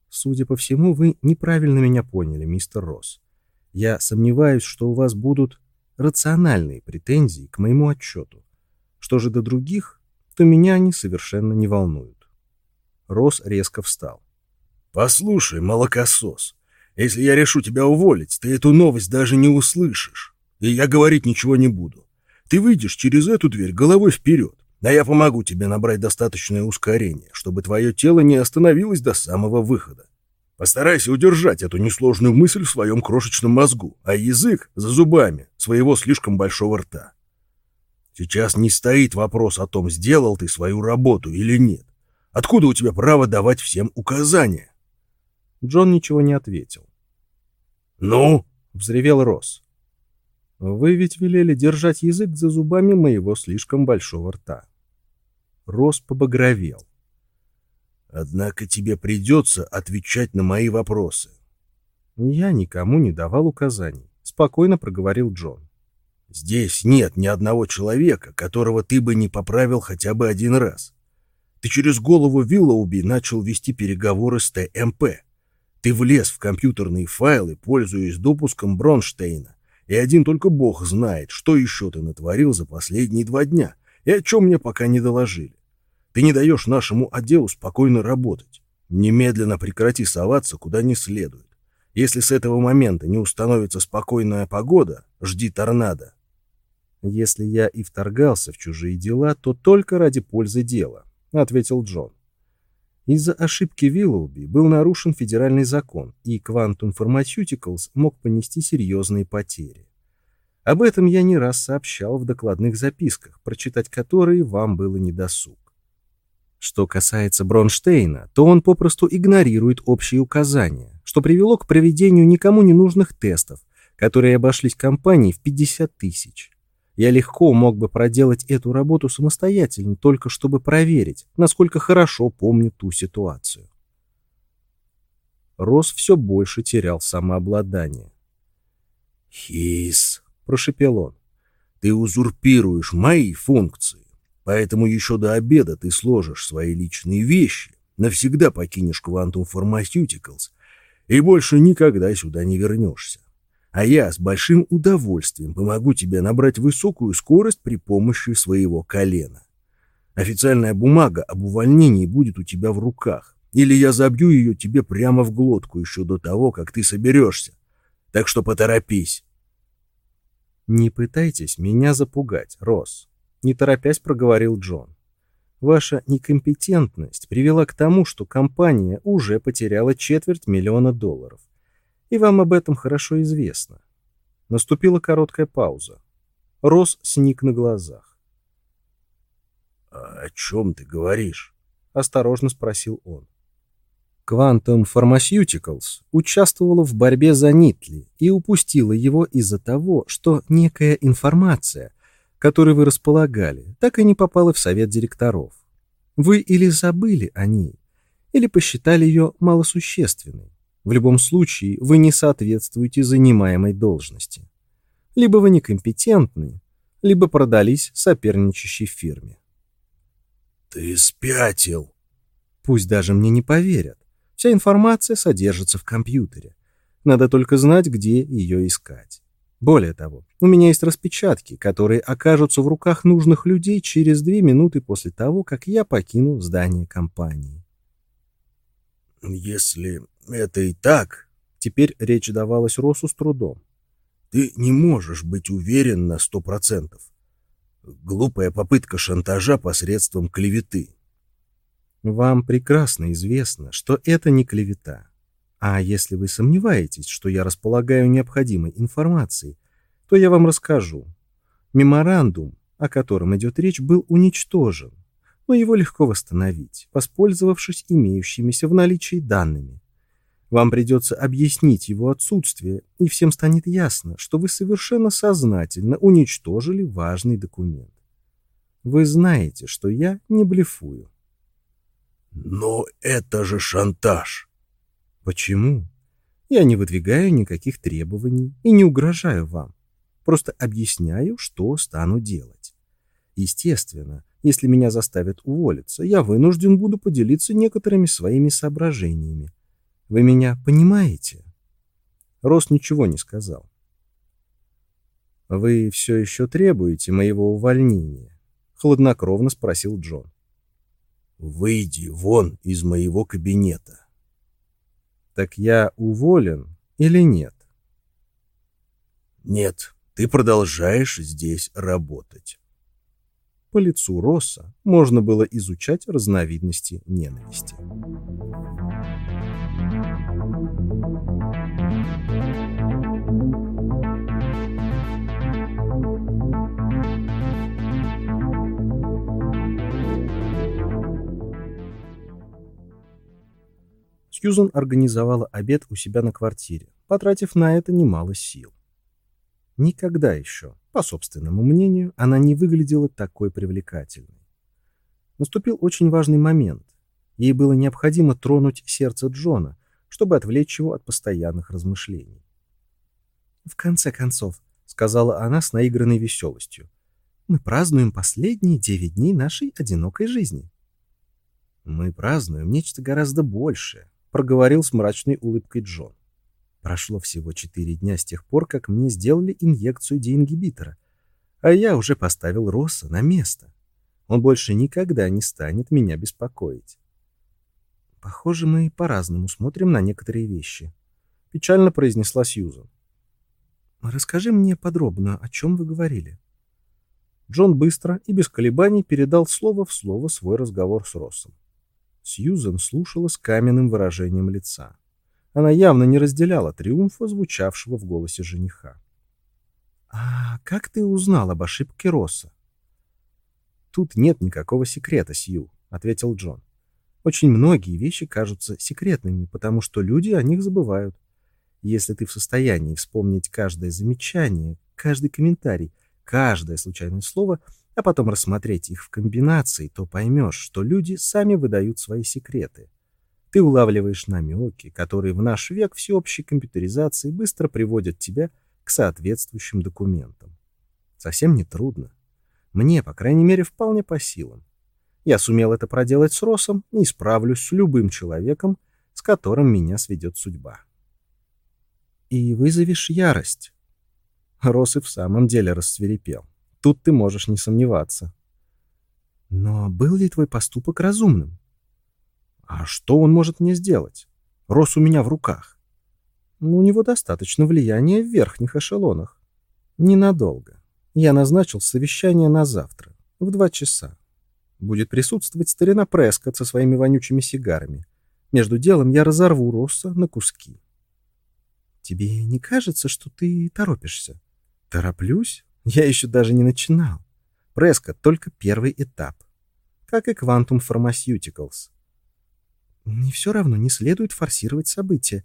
«Судя по всему, вы неправильно меня поняли, мистер Росс. Я сомневаюсь, что у вас будут рациональные претензии к моему отчету. Что же до других, то меня они совершенно не волнуют. Рос резко встал. «Послушай, молокосос, если я решу тебя уволить, ты эту новость даже не услышишь, и я говорить ничего не буду. Ты выйдешь через эту дверь головой вперед, а я помогу тебе набрать достаточное ускорение, чтобы твое тело не остановилось до самого выхода. Постарайся удержать эту несложную мысль в своем крошечном мозгу, а язык за зубами своего слишком большого рта. Сейчас не стоит вопрос о том, сделал ты свою работу или нет. Откуда у тебя право давать всем указания? Джон ничего не ответил. «Ну?» — взревел Росс. «Вы ведь велели держать язык за зубами моего слишком большого рта». Росс побагровел. Однако тебе придется отвечать на мои вопросы. Я никому не давал указаний, спокойно проговорил Джон. Здесь нет ни одного человека, которого ты бы не поправил хотя бы один раз. Ты через голову Виллоуби начал вести переговоры с ТМП. Ты влез в компьютерные файлы, пользуясь допуском Бронштейна. И один только бог знает, что еще ты натворил за последние два дня, и о чем мне пока не доложили. Ты не даешь нашему отделу спокойно работать. Немедленно прекрати соваться куда не следует. Если с этого момента не установится спокойная погода, жди торнадо. Если я и вторгался в чужие дела, то только ради пользы дела, ответил Джон. Из-за ошибки Виллоуби был нарушен федеральный закон, и Quantum Pharmaceuticals мог понести серьезные потери. Об этом я не раз сообщал в докладных записках, прочитать которые вам было недосуг. Что касается Бронштейна, то он попросту игнорирует общие указания, что привело к проведению никому не нужных тестов, которые обошлись компании в 50 тысяч. Я легко мог бы проделать эту работу самостоятельно, только чтобы проверить, насколько хорошо помню ту ситуацию. Рос все больше терял самообладание. «Хис», — прошепел он, — «ты узурпируешь мои функции, поэтому еще до обеда ты сложишь свои личные вещи, навсегда покинешь Quantum Pharmaceuticals и больше никогда сюда не вернешься а я с большим удовольствием помогу тебе набрать высокую скорость при помощи своего колена. Официальная бумага об увольнении будет у тебя в руках, или я забью ее тебе прямо в глотку еще до того, как ты соберешься. Так что поторопись. «Не пытайтесь меня запугать, Росс», — не торопясь проговорил Джон. «Ваша некомпетентность привела к тому, что компания уже потеряла четверть миллиона долларов и вам об этом хорошо известно. Наступила короткая пауза. Рос сник на глазах. «А «О чем ты говоришь?» — осторожно спросил он. Quantum Pharmaceuticals участвовала в борьбе за Нитли и упустила его из-за того, что некая информация, которой вы располагали, так и не попала в совет директоров. Вы или забыли о ней, или посчитали ее малосущественной. В любом случае, вы не соответствуете занимаемой должности. Либо вы некомпетентны, либо продались соперничащей фирме. «Ты спятил!» Пусть даже мне не поверят. Вся информация содержится в компьютере. Надо только знать, где ее искать. Более того, у меня есть распечатки, которые окажутся в руках нужных людей через две минуты после того, как я покину здание компании. «Если это и так. Теперь речь давалась Росу с трудом. Ты не можешь быть уверен на сто процентов. Глупая попытка шантажа посредством клеветы. Вам прекрасно известно, что это не клевета. А если вы сомневаетесь, что я располагаю необходимой информацией, то я вам расскажу. Меморандум, о котором идет речь, был уничтожен, но его легко восстановить, воспользовавшись имеющимися в наличии данными. Вам придется объяснить его отсутствие, и всем станет ясно, что вы совершенно сознательно уничтожили важный документ. Вы знаете, что я не блефую. Но это же шантаж. Почему? Я не выдвигаю никаких требований и не угрожаю вам. Просто объясняю, что стану делать. Естественно, если меня заставят уволиться, я вынужден буду поделиться некоторыми своими соображениями, вы меня понимаете?» Рос ничего не сказал. «Вы все еще требуете моего увольнения?» — хладнокровно спросил Джон. «Выйди вон из моего кабинета». «Так я уволен или нет?» «Нет, ты продолжаешь здесь работать». По лицу Росса можно было изучать разновидности ненависти. Сьюзан организовала обед у себя на квартире, потратив на это немало сил. Никогда еще, по собственному мнению, она не выглядела такой привлекательной. Наступил очень важный момент. Ей было необходимо тронуть сердце Джона, чтобы отвлечь его от постоянных размышлений. «В конце концов, — сказала она с наигранной веселостью. «Мы празднуем последние девять дней нашей одинокой жизни». «Мы празднуем нечто гораздо большее», — проговорил с мрачной улыбкой Джон. «Прошло всего четыре дня с тех пор, как мне сделали инъекцию деингибитора, а я уже поставил Росса на место. Он больше никогда не станет меня беспокоить». «Похоже, мы по-разному смотрим на некоторые вещи», — печально произнесла Сьюзан. «Расскажи мне подробно, о чем вы говорили». Джон быстро и без колебаний передал слово в слово свой разговор с Россом. Сьюзен слушала с каменным выражением лица. Она явно не разделяла триумфа, звучавшего в голосе жениха. «А как ты узнал об ошибке Росса?» «Тут нет никакого секрета, Сью», — ответил Джон. «Очень многие вещи кажутся секретными, потому что люди о них забывают. Если ты в состоянии вспомнить каждое замечание, каждый комментарий, каждое случайное слово — а потом рассмотреть их в комбинации, то поймешь, что люди сами выдают свои секреты. Ты улавливаешь намеки, которые в наш век всеобщей компьютеризации быстро приводят тебя к соответствующим документам. Совсем не трудно. Мне, по крайней мере, вполне по силам. Я сумел это проделать с Росом и справлюсь с любым человеком, с которым меня сведет судьба. И вызовешь ярость. Рос и в самом деле рассверепел. Тут ты можешь не сомневаться. Но был ли твой поступок разумным? А что он может мне сделать? Рос у меня в руках. У него достаточно влияния в верхних эшелонах. Ненадолго. Я назначил совещание на завтра, в два часа. Будет присутствовать старина Прескот со своими вонючими сигарами. Между делом я разорву Росса на куски. Тебе не кажется, что ты торопишься? Тороплюсь? Я еще даже не начинал. Преска — только первый этап. Как и Quantum Pharmaceuticals. И все равно не следует форсировать события.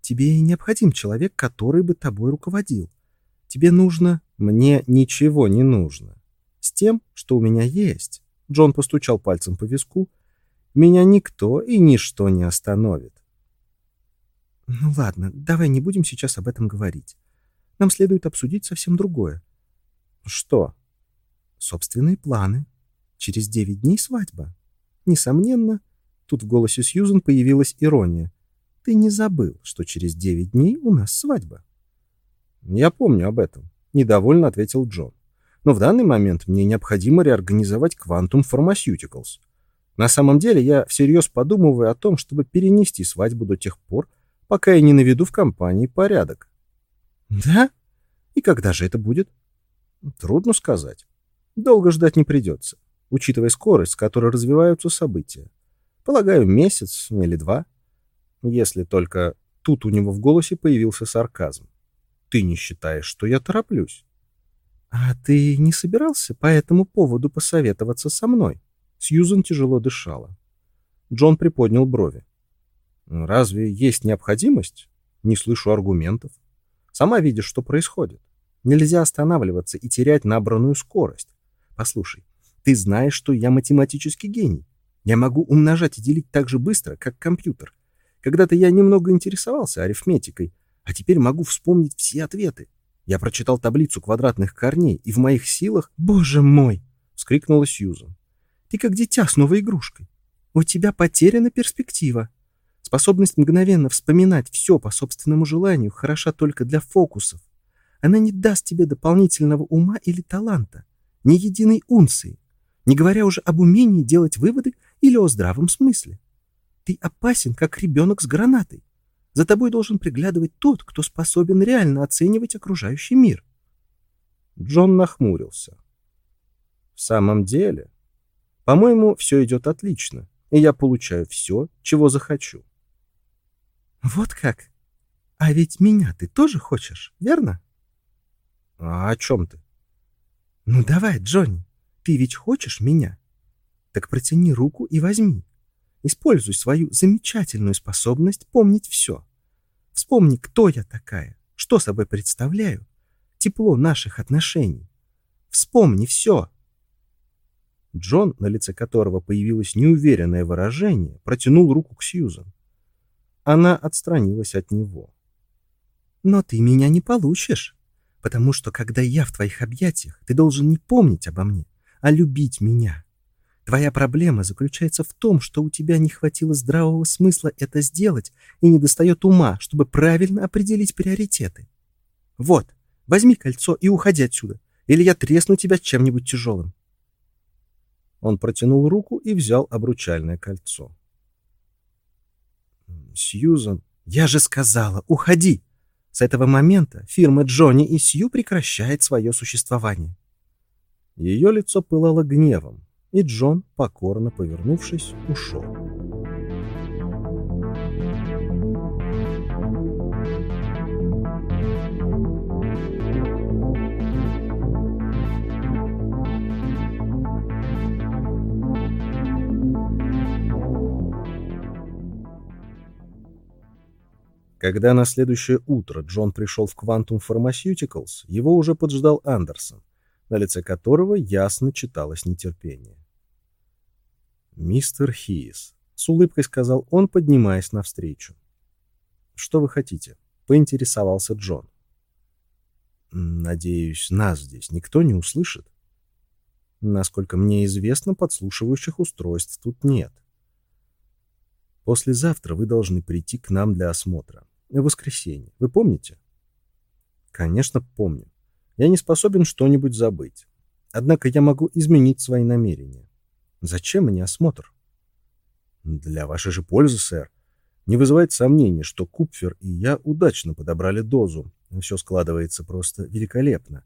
Тебе необходим человек, который бы тобой руководил. Тебе нужно... Мне ничего не нужно. С тем, что у меня есть. Джон постучал пальцем по виску. Меня никто и ничто не остановит. Ну ладно, давай не будем сейчас об этом говорить. Нам следует обсудить совсем другое. Что? Собственные планы. Через девять дней свадьба. Несомненно, тут в голосе Сьюзен появилась ирония. Ты не забыл, что через девять дней у нас свадьба. Я помню об этом, недовольно ответил Джон. Но в данный момент мне необходимо реорганизовать Quantum Pharmaceuticals. На самом деле я всерьез подумываю о том, чтобы перенести свадьбу до тех пор, пока я не наведу в компании порядок. Да? И когда же это будет? Трудно сказать. Долго ждать не придется, учитывая скорость, с которой развиваются события. Полагаю, месяц или два. Если только тут у него в голосе появился сарказм. Ты не считаешь, что я тороплюсь? А ты не собирался по этому поводу посоветоваться со мной? Сьюзен тяжело дышала. Джон приподнял брови. Разве есть необходимость? Не слышу аргументов. Сама видишь, что происходит. Нельзя останавливаться и терять набранную скорость. Послушай, ты знаешь, что я математический гений. Я могу умножать и делить так же быстро, как компьютер. Когда-то я немного интересовался арифметикой, а теперь могу вспомнить все ответы. Я прочитал таблицу квадратных корней, и в моих силах... «Боже мой!» — вскрикнула Сьюзан. «Ты как дитя с новой игрушкой. У тебя потеряна перспектива. Способность мгновенно вспоминать все по собственному желанию хороша только для фокусов. Она не даст тебе дополнительного ума или таланта, ни единой унции, не говоря уже об умении делать выводы или о здравом смысле. Ты опасен, как ребенок с гранатой. За тобой должен приглядывать тот, кто способен реально оценивать окружающий мир. Джон нахмурился. В самом деле, по-моему, все идет отлично, и я получаю все, чего захочу. Вот как? А ведь меня ты тоже хочешь, верно? А о чем ты? Ну давай, Джонни, ты ведь хочешь меня? Так протяни руку и возьми. Используй свою замечательную способность помнить все. Вспомни, кто я такая, что собой представляю, тепло наших отношений. Вспомни все. Джон, на лице которого появилось неуверенное выражение, протянул руку к Сьюзан. Она отстранилась от него. «Но ты меня не получишь Потому что, когда я в твоих объятиях, ты должен не помнить обо мне, а любить меня. Твоя проблема заключается в том, что у тебя не хватило здравого смысла это сделать и не достает ума, чтобы правильно определить приоритеты. Вот, возьми кольцо и уходи отсюда, или я тресну тебя чем-нибудь тяжелым. Он протянул руку и взял обручальное кольцо. Сьюзан, я же сказала, уходи! С этого момента фирма Джонни и Сью прекращает свое существование. Ее лицо пылало гневом, и Джон, покорно повернувшись, ушел. Когда на следующее утро Джон пришел в Quantum Pharmaceuticals, его уже поджидал Андерсон, на лице которого ясно читалось нетерпение. «Мистер Хиес», — с улыбкой сказал он, поднимаясь навстречу. «Что вы хотите?» — поинтересовался Джон. «Надеюсь, нас здесь никто не услышит?» «Насколько мне известно, подслушивающих устройств тут нет. Послезавтра вы должны прийти к нам для осмотра. Воскресенье. Вы помните?» «Конечно, помню. Я не способен что-нибудь забыть. Однако я могу изменить свои намерения. Зачем мне осмотр? Для вашей же пользы, сэр. Не вызывает сомнений, что Купфер и я удачно подобрали дозу. Все складывается просто великолепно.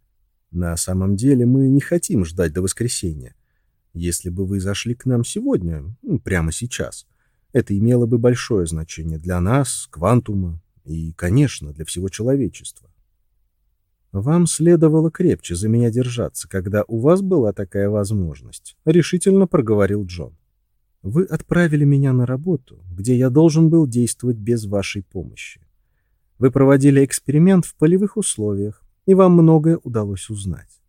На самом деле мы не хотим ждать до воскресенья. Если бы вы зашли к нам сегодня, прямо сейчас, это имело бы большое значение для нас, квантума и, конечно, для всего человечества. «Вам следовало крепче за меня держаться, когда у вас была такая возможность», — решительно проговорил Джон. «Вы отправили меня на работу, где я должен был действовать без вашей помощи. Вы проводили эксперимент в полевых условиях, и вам многое удалось узнать.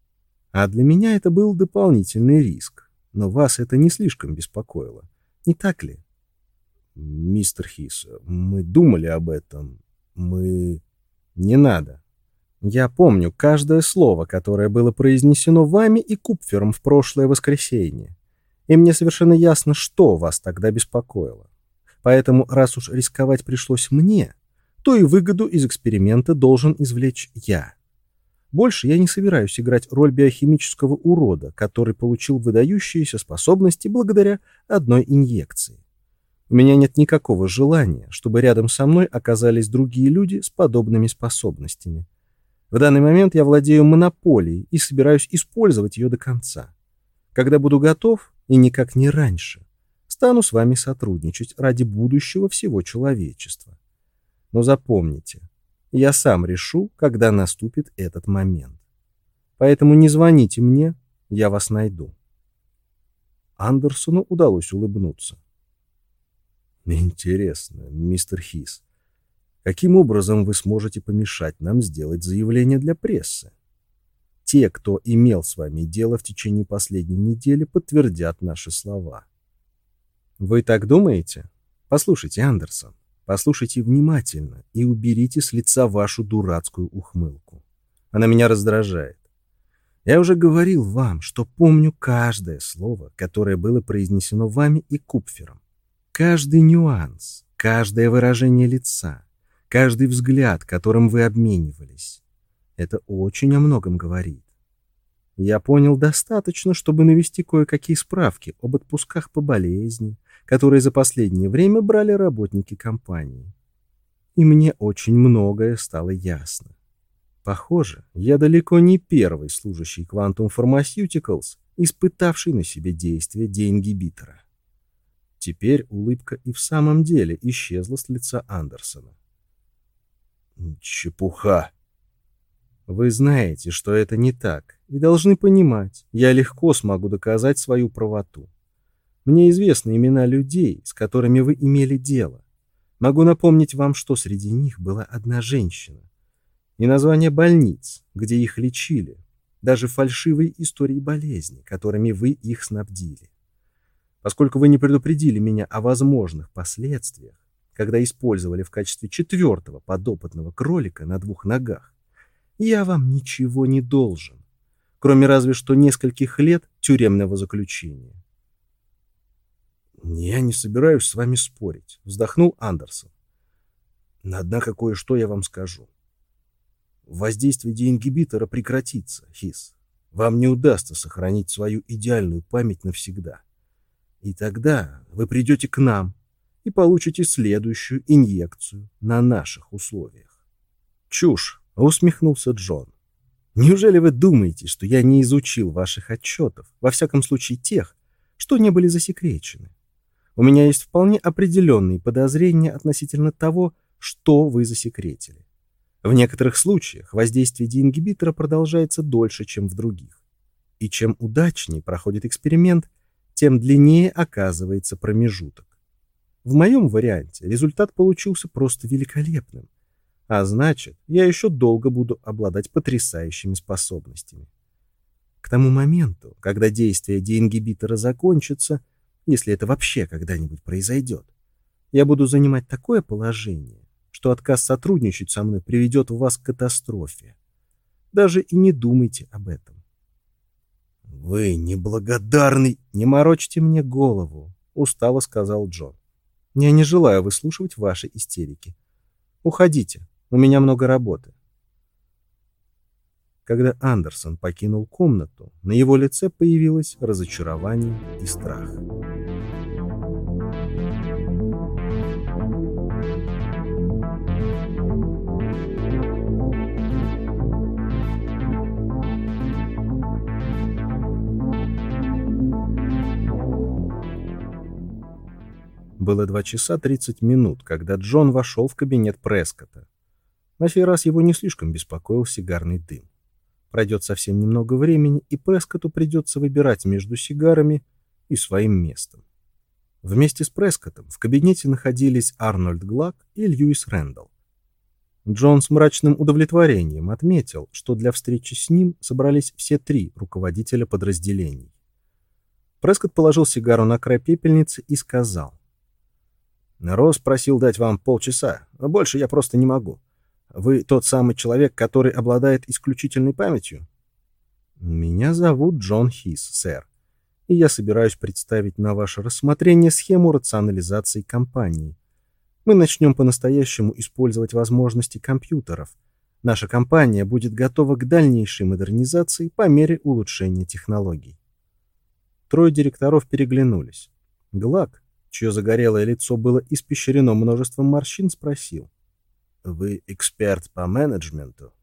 А для меня это был дополнительный риск, но вас это не слишком беспокоило, не так ли?» «Мистер Хис, мы думали об этом. Мы...» «Не надо», я помню каждое слово, которое было произнесено вами и Купфером в прошлое воскресенье. И мне совершенно ясно, что вас тогда беспокоило. Поэтому, раз уж рисковать пришлось мне, то и выгоду из эксперимента должен извлечь я. Больше я не собираюсь играть роль биохимического урода, который получил выдающиеся способности благодаря одной инъекции. У меня нет никакого желания, чтобы рядом со мной оказались другие люди с подобными способностями. В данный момент я владею монополией и собираюсь использовать ее до конца. Когда буду готов, и никак не раньше, стану с вами сотрудничать ради будущего всего человечества. Но запомните, я сам решу, когда наступит этот момент. Поэтому не звоните мне, я вас найду. Андерсону удалось улыбнуться. Интересно, мистер Хис, Каким образом вы сможете помешать нам сделать заявление для прессы? Те, кто имел с вами дело в течение последней недели, подтвердят наши слова. Вы так думаете? Послушайте, Андерсон, послушайте внимательно и уберите с лица вашу дурацкую ухмылку. Она меня раздражает. Я уже говорил вам, что помню каждое слово, которое было произнесено вами и Купфером. Каждый нюанс, каждое выражение лица — каждый взгляд, которым вы обменивались. Это очень о многом говорит. Я понял достаточно, чтобы навести кое-какие справки об отпусках по болезни, которые за последнее время брали работники компании. И мне очень многое стало ясно. Похоже, я далеко не первый служащий Quantum Pharmaceuticals, испытавший на себе действие деингибитора. Теперь улыбка и в самом деле исчезла с лица Андерсона. Чепуха. Вы знаете, что это не так, и должны понимать, я легко смогу доказать свою правоту. Мне известны имена людей, с которыми вы имели дело. Могу напомнить вам, что среди них была одна женщина. И название больниц, где их лечили, даже фальшивые истории болезни, которыми вы их снабдили. Поскольку вы не предупредили меня о возможных последствиях, когда использовали в качестве четвертого подопытного кролика на двух ногах. Я вам ничего не должен, кроме разве что нескольких лет тюремного заключения. «Я не собираюсь с вами спорить», — вздохнул Андерсон. «Однако кое-что я вам скажу. Воздействие деингибитора прекратится, Хис. Вам не удастся сохранить свою идеальную память навсегда. И тогда вы придете к нам и получите следующую инъекцию на наших условиях». «Чушь!» — усмехнулся Джон. «Неужели вы думаете, что я не изучил ваших отчетов, во всяком случае тех, что не были засекречены? У меня есть вполне определенные подозрения относительно того, что вы засекретили. В некоторых случаях воздействие диингибитора продолжается дольше, чем в других. И чем удачнее проходит эксперимент, тем длиннее оказывается промежуток. В моем варианте результат получился просто великолепным. А значит, я еще долго буду обладать потрясающими способностями. К тому моменту, когда действие диингибитора закончится, если это вообще когда-нибудь произойдет. Я буду занимать такое положение, что отказ сотрудничать со мной приведет вас к катастрофе. Даже и не думайте об этом. «Вы неблагодарный!» «Не морочьте мне голову», — устало сказал Джон. «Я не желаю выслушивать ваши истерики. Уходите, у меня много работы». Когда Андерсон покинул комнату, на его лице появилось разочарование и страх. Было два часа тридцать минут, когда Джон вошел в кабинет Прескота. На сей раз его не слишком беспокоил сигарный дым. Пройдет совсем немного времени, и Прескоту придется выбирать между сигарами и своим местом. Вместе с Прескотом в кабинете находились Арнольд Глак и Льюис Рэндалл. Джон с мрачным удовлетворением отметил, что для встречи с ним собрались все три руководителя подразделений. Прескотт положил сигару на край пепельницы и сказал. «Рос просил дать вам полчаса, больше я просто не могу. Вы тот самый человек, который обладает исключительной памятью? Меня зовут Джон Хис, сэр, и я собираюсь представить на ваше рассмотрение схему рационализации компании. Мы начнем по-настоящему использовать возможности компьютеров. Наша компания будет готова к дальнейшей модернизации по мере улучшения технологий. Трое директоров переглянулись. Глак, чье загорелое лицо было испещрено множеством морщин, спросил. Вы эксперт по менеджменту?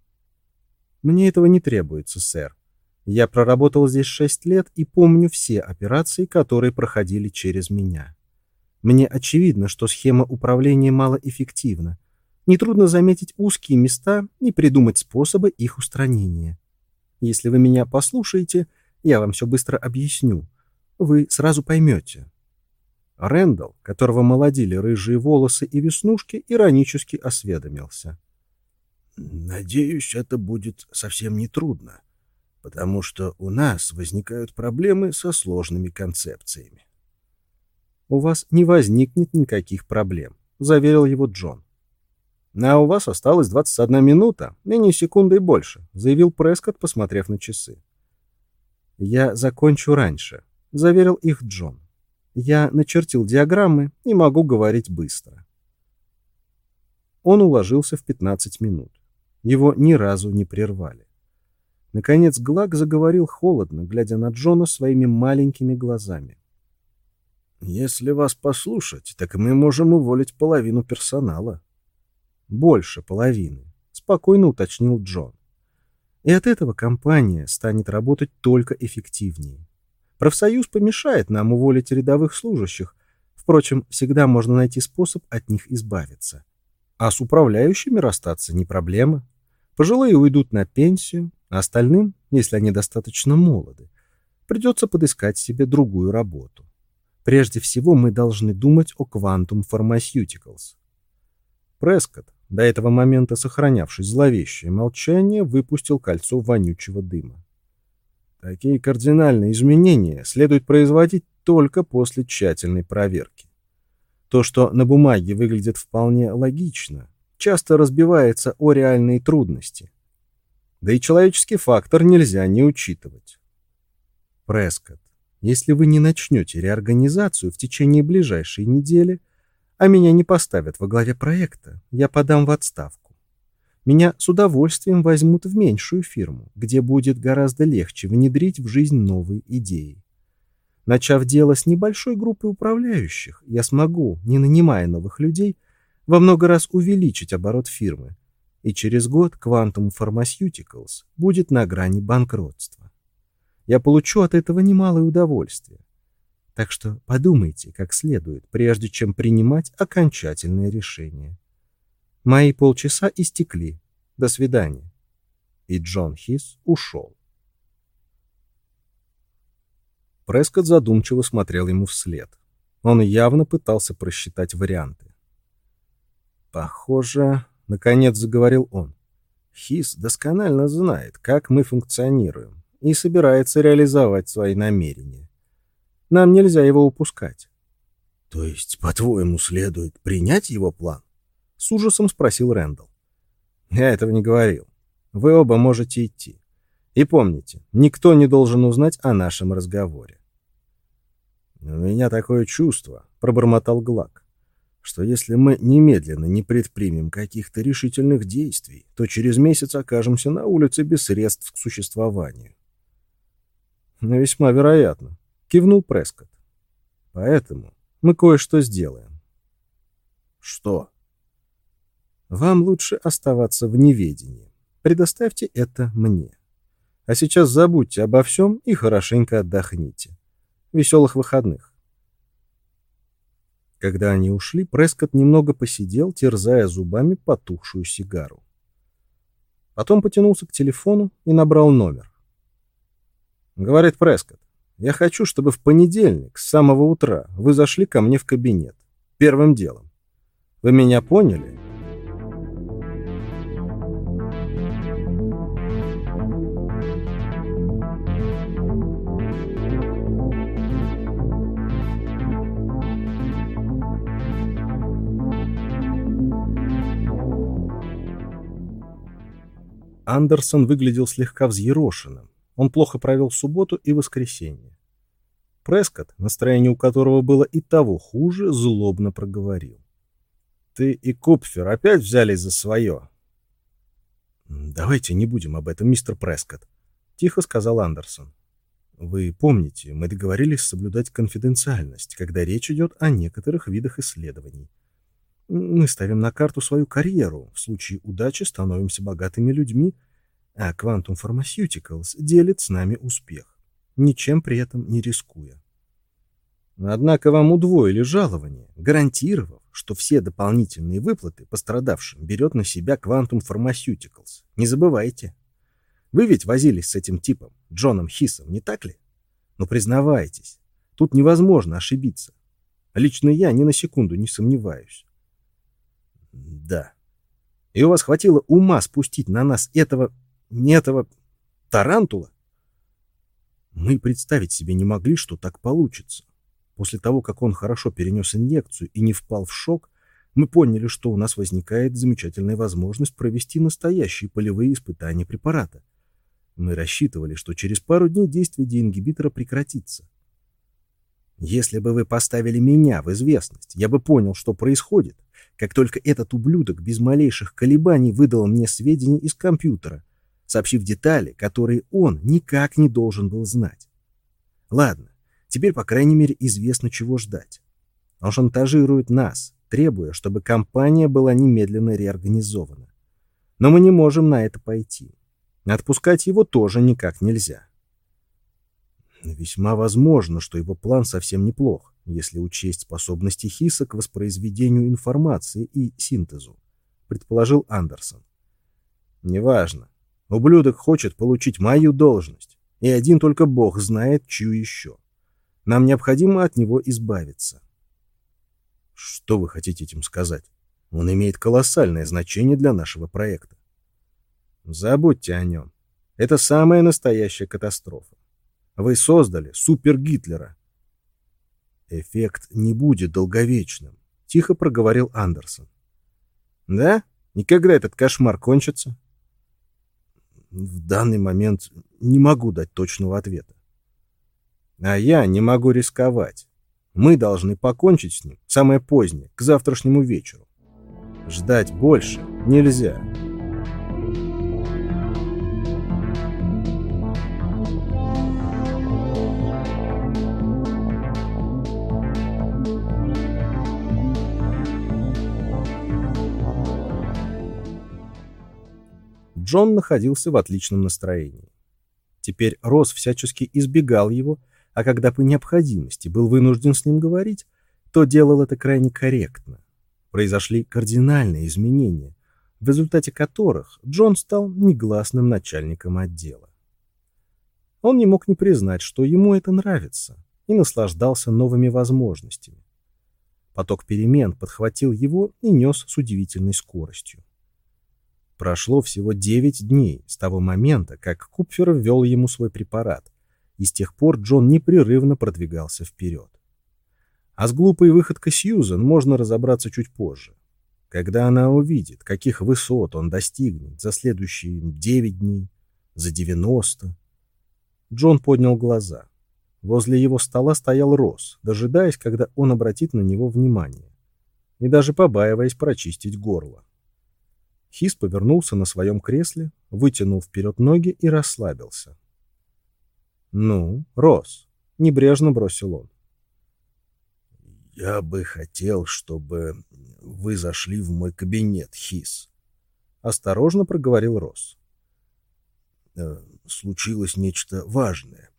Мне этого не требуется, сэр. Я проработал здесь шесть лет и помню все операции, которые проходили через меня. Мне очевидно, что схема управления малоэффективна. Нетрудно заметить узкие места и придумать способы их устранения. Если вы меня послушаете, я вам все быстро объясню. Вы сразу поймете. Рэндалл, которого молодили рыжие волосы и веснушки, иронически осведомился. «Надеюсь, это будет совсем не трудно, потому что у нас возникают проблемы со сложными концепциями». «У вас не возникнет никаких проблем», — заверил его Джон. «А у вас осталось 21 минута, менее секунды и больше», — заявил Прескотт, посмотрев на часы. «Я закончу раньше», — заверил их Джон. Я начертил диаграммы и могу говорить быстро. Он уложился в 15 минут. Его ни разу не прервали. Наконец Глак заговорил холодно, глядя на Джона своими маленькими глазами. «Если вас послушать, так мы можем уволить половину персонала». «Больше половины», — спокойно уточнил Джон. «И от этого компания станет работать только эффективнее. Профсоюз помешает нам уволить рядовых служащих. Впрочем, всегда можно найти способ от них избавиться. А с управляющими расстаться не проблема. Пожилые уйдут на пенсию, а остальным, если они достаточно молоды, придется подыскать себе другую работу. Прежде всего мы должны думать о Quantum Pharmaceuticals. Прескотт, до этого момента сохранявший зловещее молчание, выпустил кольцо вонючего дыма. Такие кардинальные изменения следует производить только после тщательной проверки. То, что на бумаге выглядит вполне логично, часто разбивается о реальные трудности. Да и человеческий фактор нельзя не учитывать. Прескотт, если вы не начнете реорганизацию в течение ближайшей недели, а меня не поставят во главе проекта, я подам в отставку. Меня с удовольствием возьмут в меньшую фирму, где будет гораздо легче внедрить в жизнь новые идеи. Начав дело с небольшой группой управляющих, я смогу, не нанимая новых людей, во много раз увеличить оборот фирмы, и через год Quantum Pharmaceuticals будет на грани банкротства. Я получу от этого немалое удовольствие. Так что подумайте как следует, прежде чем принимать окончательное решение. Мои полчаса истекли. До свидания. И Джон Хис ушел. Прескотт задумчиво смотрел ему вслед. Он явно пытался просчитать варианты. «Похоже, — наконец заговорил он, — Хис досконально знает, как мы функционируем, и собирается реализовать свои намерения. Нам нельзя его упускать. — То есть, по-твоему, следует принять его план? — с ужасом спросил Рэндалл. — Я этого не говорил. Вы оба можете идти. И помните, никто не должен узнать о нашем разговоре. — У меня такое чувство, — пробормотал Глак, — что если мы немедленно не предпримем каких-то решительных действий, то через месяц окажемся на улице без средств к существованию. — Весьма вероятно, — кивнул Прескотт. «Поэтому мы кое-что сделаем». «Что?» «Вам лучше оставаться в неведении. Предоставьте это мне. А сейчас забудьте обо всем и хорошенько отдохните. Веселых выходных». Когда они ушли, Прескотт немного посидел, терзая зубами потухшую сигару. Потом потянулся к телефону и набрал номер. Говорит Прескотт. Я хочу, чтобы в понедельник с самого утра вы зашли ко мне в кабинет. Первым делом. Вы меня поняли? Андерсон выглядел слегка взъерошенным. Он плохо провел субботу и воскресенье. Прескотт, настроение у которого было и того хуже, злобно проговорил. «Ты и Купфер опять взялись за свое?» «Давайте не будем об этом, мистер Прескотт», — тихо сказал Андерсон. «Вы помните, мы договорились соблюдать конфиденциальность, когда речь идет о некоторых видах исследований. Мы ставим на карту свою карьеру, в случае удачи становимся богатыми людьми, а Quantum Pharmaceuticals делит с нами успех, ничем при этом не рискуя. Однако вам удвоили жалование, гарантировав, что все дополнительные выплаты пострадавшим берет на себя Quantum Pharmaceuticals. Не забывайте. Вы ведь возились с этим типом, Джоном Хисом, не так ли? Но признавайтесь, тут невозможно ошибиться. Лично я ни на секунду не сомневаюсь. Да. И у вас хватило ума спустить на нас этого не этого тарантула? Мы представить себе не могли, что так получится. После того, как он хорошо перенес инъекцию и не впал в шок, мы поняли, что у нас возникает замечательная возможность провести настоящие полевые испытания препарата. Мы рассчитывали, что через пару дней действие деингибитора прекратится. Если бы вы поставили меня в известность, я бы понял, что происходит, как только этот ублюдок без малейших колебаний выдал мне сведения из компьютера, сообщив детали, которые он никак не должен был знать. Ладно, теперь, по крайней мере, известно, чего ждать. Он шантажирует нас, требуя, чтобы компания была немедленно реорганизована. Но мы не можем на это пойти. Отпускать его тоже никак нельзя. Весьма возможно, что его план совсем неплох, если учесть способности Хиса к воспроизведению информации и синтезу, предположил Андерсон. Неважно. Ублюдок хочет получить мою должность, и один только Бог знает, чью еще. Нам необходимо от него избавиться. Что вы хотите этим сказать? Он имеет колоссальное значение для нашего проекта. Забудьте о нем. Это самая настоящая катастрофа. Вы создали супер-Гитлера. Эффект не будет долговечным, тихо проговорил Андерсон. Да? И когда этот кошмар кончится? в данный момент не могу дать точного ответа. А я не могу рисковать. Мы должны покончить с ним самое позднее, к завтрашнему вечеру. Ждать больше нельзя. Джон находился в отличном настроении. Теперь Росс всячески избегал его, а когда по необходимости был вынужден с ним говорить, то делал это крайне корректно. Произошли кардинальные изменения, в результате которых Джон стал негласным начальником отдела. Он не мог не признать, что ему это нравится, и наслаждался новыми возможностями. Поток перемен подхватил его и нес с удивительной скоростью. Прошло всего 9 дней с того момента, как Купфер ввел ему свой препарат, и с тех пор Джон непрерывно продвигался вперед. А с глупой выходкой Сьюзен можно разобраться чуть позже, когда она увидит, каких высот он достигнет за следующие 9 дней, за 90. Джон поднял глаза. Возле его стола стоял Росс, дожидаясь, когда он обратит на него внимание, и даже побаиваясь прочистить горло. Хис повернулся на своем кресле, вытянул вперед ноги и расслабился. «Ну, Рос», — небрежно бросил он. «Я бы хотел, чтобы вы зашли в мой кабинет, Хис», — осторожно проговорил Рос. «Э, «Случилось нечто важное.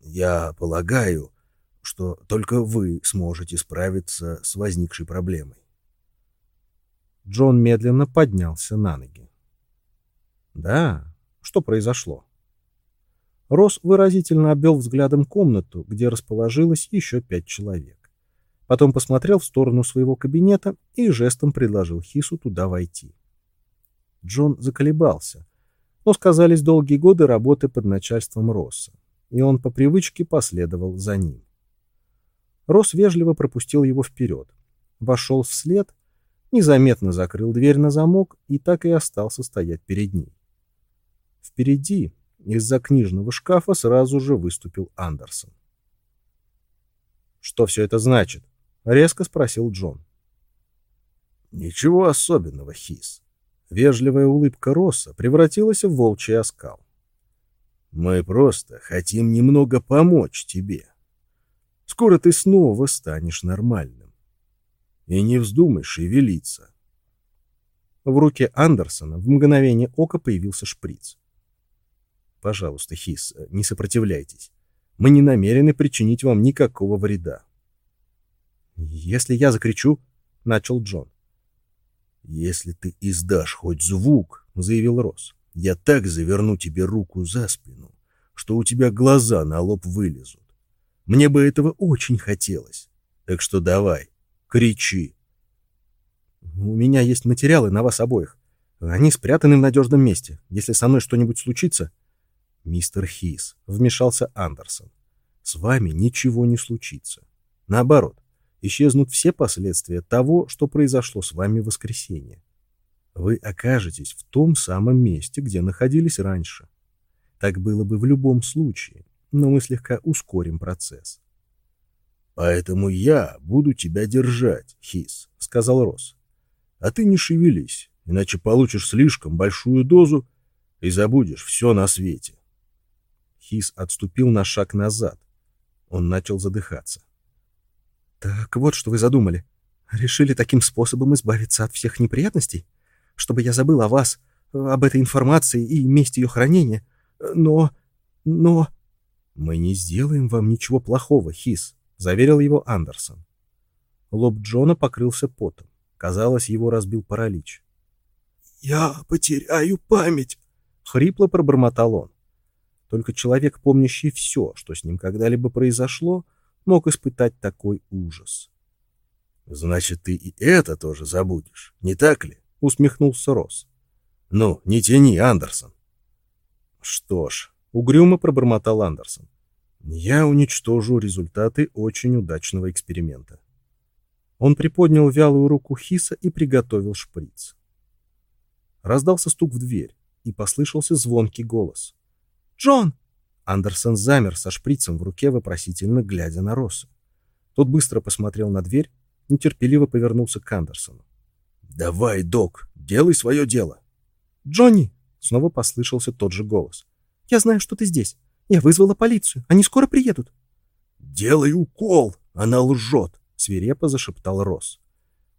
Я полагаю, что только вы сможете справиться с возникшей проблемой. Джон медленно поднялся на ноги. «Да, что произошло?» Росс выразительно обвел взглядом комнату, где расположилось еще пять человек. Потом посмотрел в сторону своего кабинета и жестом предложил Хису туда войти. Джон заколебался, но сказались долгие годы работы под начальством Росса, и он по привычке последовал за ним. Росс вежливо пропустил его вперед, вошел вслед незаметно закрыл дверь на замок и так и остался стоять перед ней. Впереди, из-за книжного шкафа, сразу же выступил Андерсон. «Что все это значит?» — резко спросил Джон. «Ничего особенного, Хис». Вежливая улыбка Росса превратилась в волчий оскал. «Мы просто хотим немного помочь тебе. Скоро ты снова станешь нормальным и не вздумай шевелиться. В руке Андерсона в мгновение ока появился шприц. «Пожалуйста, Хис, не сопротивляйтесь. Мы не намерены причинить вам никакого вреда». «Если я закричу...» — начал Джон. «Если ты издашь хоть звук, — заявил Росс, — я так заверну тебе руку за спину, что у тебя глаза на лоб вылезут. Мне бы этого очень хотелось. Так что давай, Кричи. У меня есть материалы на вас обоих. Они спрятаны в надежном месте. Если со мной что-нибудь случится... Мистер Хис, вмешался Андерсон. С вами ничего не случится. Наоборот, исчезнут все последствия того, что произошло с вами в воскресенье. Вы окажетесь в том самом месте, где находились раньше. Так было бы в любом случае, но мы слегка ускорим процесс. «Поэтому я буду тебя держать, Хис», — сказал Рос. «А ты не шевелись, иначе получишь слишком большую дозу и забудешь все на свете». Хис отступил на шаг назад. Он начал задыхаться. «Так вот, что вы задумали. Решили таким способом избавиться от всех неприятностей? Чтобы я забыл о вас, об этой информации и месте ее хранения? Но... но...» «Мы не сделаем вам ничего плохого, Хис», — заверил его Андерсон. Лоб Джона покрылся потом. Казалось, его разбил паралич. «Я потеряю память!» — хрипло пробормотал он. Только человек, помнящий все, что с ним когда-либо произошло, мог испытать такой ужас. «Значит, ты и это тоже забудешь, не так ли?» — усмехнулся Росс. «Ну, не тяни, Андерсон!» «Что ж», — угрюмо пробормотал Андерсон, я уничтожу результаты очень удачного эксперимента. Он приподнял вялую руку Хиса и приготовил шприц. Раздался стук в дверь, и послышался звонкий голос. «Джон!» Андерсон замер со шприцем в руке, вопросительно глядя на Росса. Тот быстро посмотрел на дверь, нетерпеливо повернулся к Андерсону. «Давай, док, делай свое дело!» «Джонни!» — снова послышался тот же голос. «Я знаю, что ты здесь. Я вызвала полицию. Они скоро приедут». «Делай укол! Она лжет!» — свирепо зашептал Росс.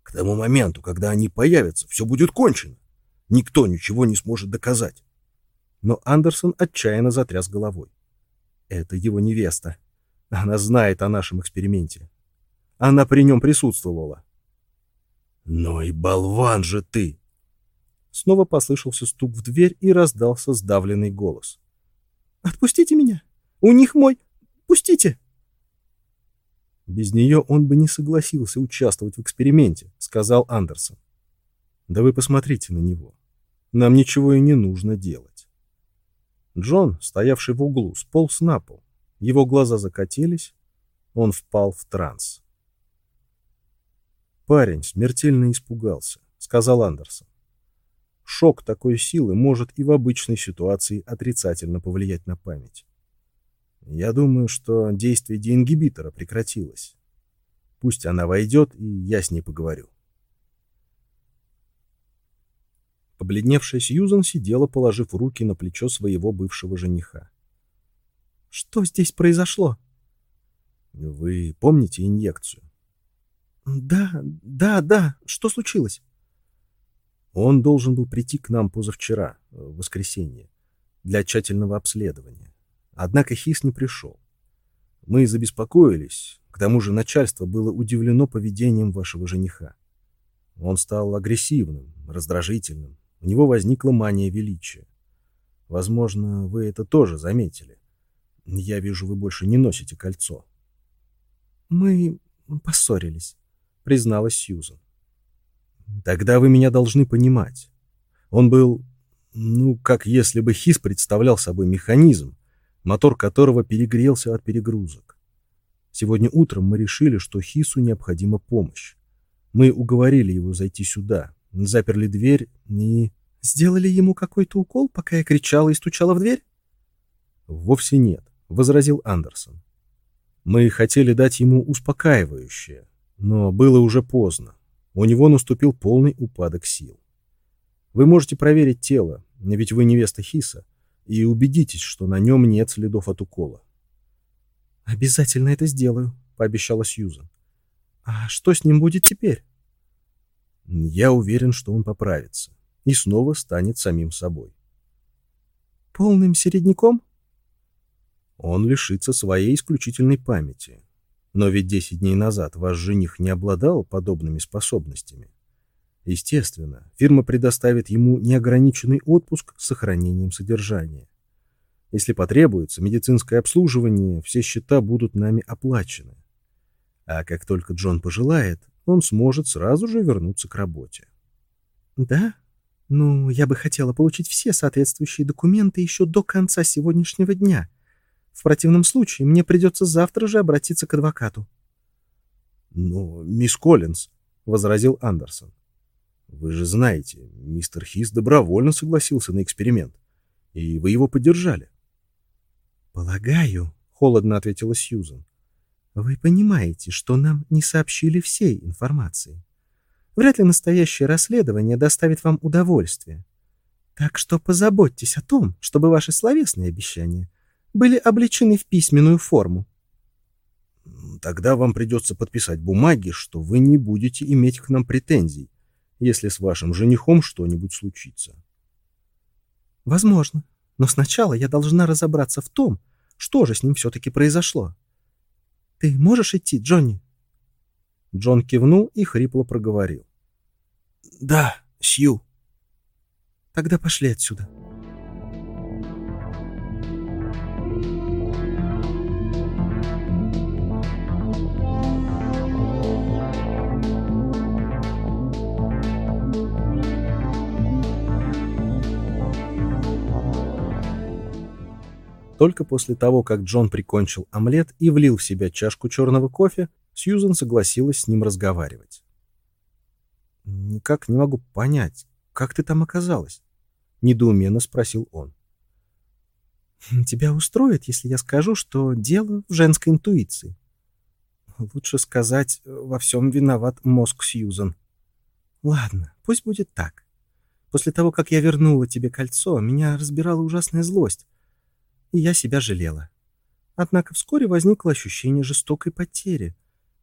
«К тому моменту, когда они появятся, все будет кончено. Никто ничего не сможет доказать». Но Андерсон отчаянно затряс головой. Это его невеста. Она знает о нашем эксперименте. Она при нем присутствовала. «Ну и болван же ты!» Снова послышался стук в дверь и раздался сдавленный голос. «Отпустите меня! У них мой... Пустите!» Без нее он бы не согласился участвовать в эксперименте, сказал Андерсон. Да вы посмотрите на него. Нам ничего и не нужно делать. Джон, стоявший в углу, сполз на пол. Его глаза закатились, он впал в транс. Парень смертельно испугался, сказал Андерсон. Шок такой силы может и в обычной ситуации отрицательно повлиять на память. Я думаю, что действие деингибитора прекратилось. Пусть она войдет, и я с ней поговорю. Побледневшая Сьюзан сидела, положив руки на плечо своего бывшего жениха. «Что здесь произошло?» «Вы помните инъекцию?» «Да, да, да. Что случилось?» Он должен был прийти к нам позавчера, в воскресенье, для тщательного обследования. Однако Хис не пришел. Мы забеспокоились, к тому же начальство было удивлено поведением вашего жениха. Он стал агрессивным, раздражительным, у него возникла мания величия. Возможно, вы это тоже заметили. Я вижу, вы больше не носите кольцо. Мы поссорились призналась Сьюзан. Тогда вы меня должны понимать. Он был, ну, как если бы Хис представлял собой механизм, мотор которого перегрелся от перегрузок. Сегодня утром мы решили, что Хису необходима помощь. Мы уговорили его зайти сюда, заперли дверь и... «Сделали ему какой-то укол, пока я кричала и стучала в дверь?» «Вовсе нет», — возразил Андерсон. «Мы хотели дать ему успокаивающее, но было уже поздно. У него наступил полный упадок сил. Вы можете проверить тело, ведь вы невеста Хиса, и убедитесь, что на нем нет следов от укола. «Обязательно это сделаю», — пообещала Сьюзан. «А что с ним будет теперь?» «Я уверен, что он поправится и снова станет самим собой». «Полным середняком?» Он лишится своей исключительной памяти, но ведь десять дней назад ваш жених не обладал подобными способностями. Естественно, фирма предоставит ему неограниченный отпуск с сохранением содержания. Если потребуется медицинское обслуживание, все счета будут нами оплачены. А как только Джон пожелает, он сможет сразу же вернуться к работе. Да? Ну, я бы хотела получить все соответствующие документы еще до конца сегодняшнего дня, в противном случае мне придется завтра же обратиться к адвокату. — Но, мисс Коллинз, — возразил Андерсон, — вы же знаете, мистер Хис добровольно согласился на эксперимент, и вы его поддержали. — Полагаю, — холодно ответила Сьюзен, — вы понимаете, что нам не сообщили всей информации. Вряд ли настоящее расследование доставит вам удовольствие. Так что позаботьтесь о том, чтобы ваши словесные обещания были облечены в письменную форму. Тогда вам придется подписать бумаги, что вы не будете иметь к нам претензий, если с вашим женихом что-нибудь случится. Возможно, но сначала я должна разобраться в том, что же с ним все-таки произошло. Ты можешь идти, Джонни? Джон кивнул и хрипло проговорил. Да, Сью. Тогда пошли отсюда. Только после того, как Джон прикончил омлет и влил в себя чашку черного кофе, Сьюзен согласилась с ним разговаривать. «Никак не могу понять, как ты там оказалась?» — недоуменно спросил он. «Тебя устроит, если я скажу, что дело в женской интуиции?» «Лучше сказать, во всем виноват мозг Сьюзан». «Ладно, пусть будет так. После того, как я вернула тебе кольцо, меня разбирала ужасная злость, и я себя жалела. Однако вскоре возникло ощущение жестокой потери,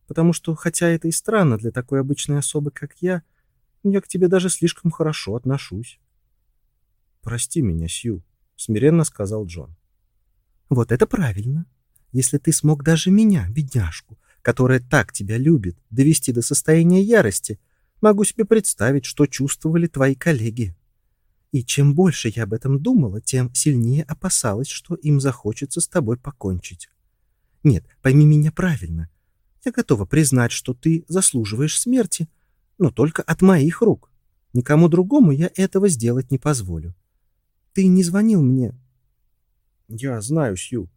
потому что, хотя это и странно для такой обычной особы, как я, я к тебе даже слишком хорошо отношусь. «Прости меня, Сью», — смиренно сказал Джон. «Вот это правильно. Если ты смог даже меня, бедняжку, которая так тебя любит, довести до состояния ярости, могу себе представить, что чувствовали твои коллеги. И чем больше я об этом думала, тем сильнее опасалась, что им захочется с тобой покончить. Нет, пойми меня правильно. Я готова признать, что ты заслуживаешь смерти, но только от моих рук. Никому другому я этого сделать не позволю. Ты не звонил мне. Я знаю, Сью.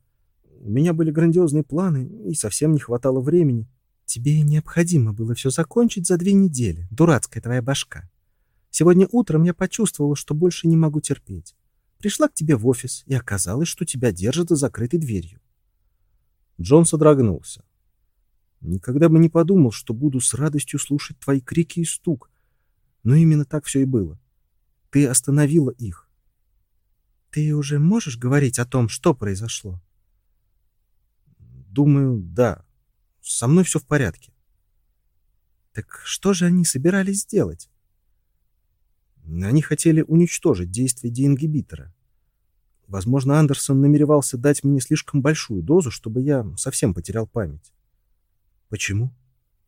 У меня были грандиозные планы, и совсем не хватало времени. Тебе необходимо было все закончить за две недели, дурацкая твоя башка. Сегодня утром я почувствовала, что больше не могу терпеть. Пришла к тебе в офис, и оказалось, что тебя держат за закрытой дверью. Джон содрогнулся. Никогда бы не подумал, что буду с радостью слушать твои крики и стук. Но именно так все и было. Ты остановила их. Ты уже можешь говорить о том, что произошло? Думаю, да. Со мной все в порядке. Так что же они собирались сделать? Они хотели уничтожить действие деингибитора. Возможно, Андерсон намеревался дать мне слишком большую дозу, чтобы я совсем потерял память. Почему?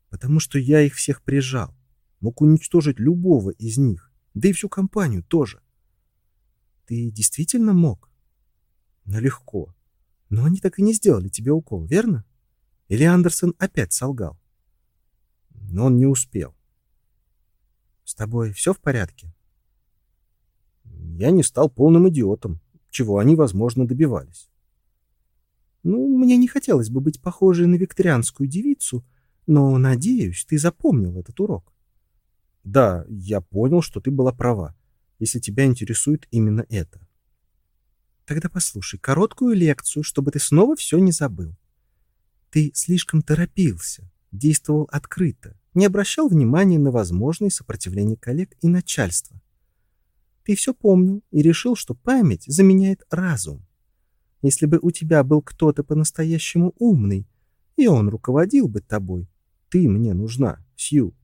Потому что я их всех прижал. Мог уничтожить любого из них, да и всю компанию тоже. Ты действительно мог? Ну, легко. Но они так и не сделали тебе укол, верно? Или Андерсон опять солгал? Но он не успел. С тобой все в порядке? Я не стал полным идиотом, чего они, возможно, добивались. Ну, мне не хотелось бы быть похожей на викторианскую девицу, но, надеюсь, ты запомнил этот урок. Да, я понял, что ты была права, если тебя интересует именно это. Тогда послушай короткую лекцию, чтобы ты снова все не забыл. Ты слишком торопился, действовал открыто, не обращал внимания на возможные сопротивления коллег и начальства. Ты все помнил и решил, что память заменяет разум. Если бы у тебя был кто-то по-настоящему умный, и он руководил бы тобой, ты мне нужна, Сью.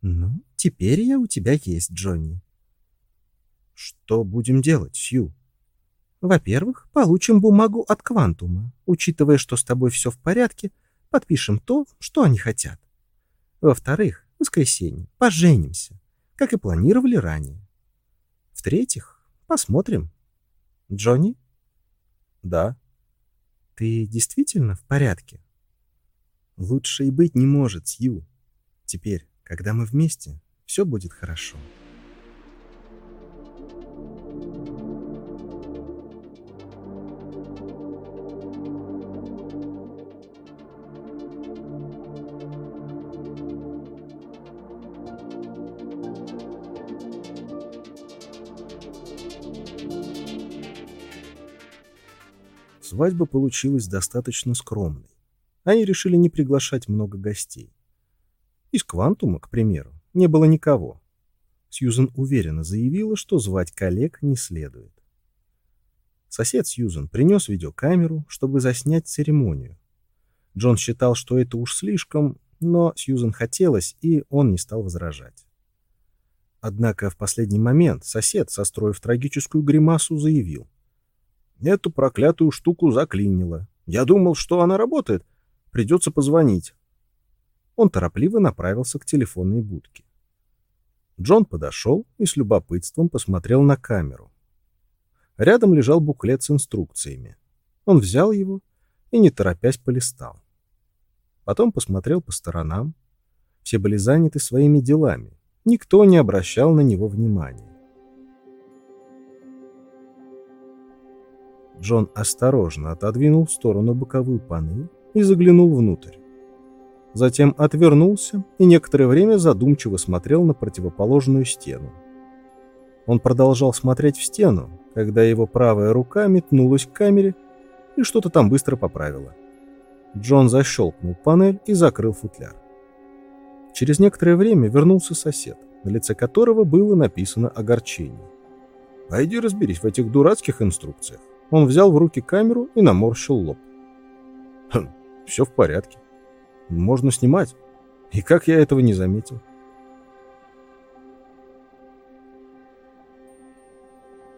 Ну, теперь я у тебя есть, Джонни. Что будем делать, Сью? Во-первых, получим бумагу от Квантума. Учитывая, что с тобой все в порядке, подпишем то, что они хотят. Во-вторых, в воскресенье поженимся, как и планировали ранее. В-третьих, посмотрим. Джонни? Да. Ты действительно в порядке? Лучше и быть не может, Сью. Теперь, когда мы вместе, все будет хорошо. Свадьба получилась достаточно скромной. Они решили не приглашать много гостей. Из «Квантума», к примеру, не было никого. Сьюзен уверенно заявила, что звать коллег не следует. Сосед Сьюзен принес видеокамеру, чтобы заснять церемонию. Джон считал, что это уж слишком, но Сьюзен хотелось, и он не стал возражать. Однако в последний момент сосед, состроив трагическую гримасу, заявил. Эту проклятую штуку заклинило. Я думал, что она работает. Придется позвонить. Он торопливо направился к телефонной будке. Джон подошел и с любопытством посмотрел на камеру. Рядом лежал буклет с инструкциями. Он взял его и, не торопясь, полистал. Потом посмотрел по сторонам. Все были заняты своими делами. Никто не обращал на него внимания. Джон осторожно отодвинул в сторону боковую панель и заглянул внутрь. Затем отвернулся и некоторое время задумчиво смотрел на противоположную стену. Он продолжал смотреть в стену, когда его правая рука метнулась к камере и что-то там быстро поправила. Джон защелкнул панель и закрыл футляр. Через некоторое время вернулся сосед, на лице которого было написано огорчение. «Пойди разберись в этих дурацких инструкциях». Он взял в руки камеру и наморщил лоб. Хм, все в порядке. Можно снимать. И как я этого не заметил?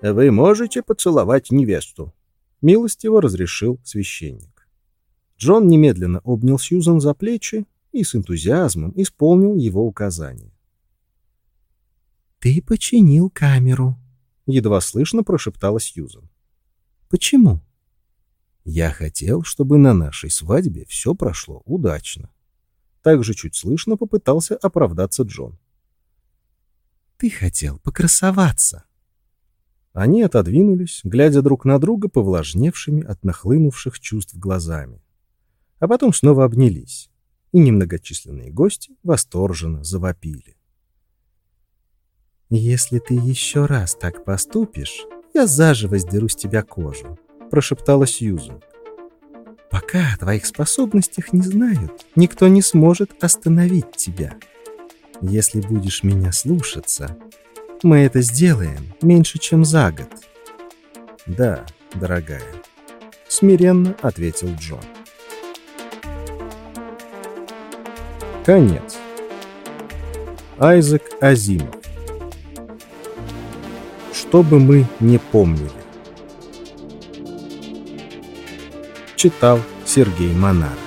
«Вы можете поцеловать невесту», — милостиво разрешил священник. Джон немедленно обнял Сьюзан за плечи и с энтузиазмом исполнил его указания. «Ты починил камеру», — едва слышно прошептала Сьюзан. «Почему?» «Я хотел, чтобы на нашей свадьбе все прошло удачно». Также чуть слышно попытался оправдаться Джон. «Ты хотел покрасоваться». Они отодвинулись, глядя друг на друга повлажневшими от нахлынувших чувств глазами. А потом снова обнялись и немногочисленные гости восторженно завопили. «Если ты еще раз так поступишь, я заживо сдеру с тебя кожу», — прошептала Сьюзен. «Пока о твоих способностях не знают, никто не сможет остановить тебя. Если будешь меня слушаться, мы это сделаем меньше, чем за год». «Да, дорогая», — смиренно ответил Джон. Конец. Айзек Азимов. Что бы мы не помнили. Читал Сергей Монар.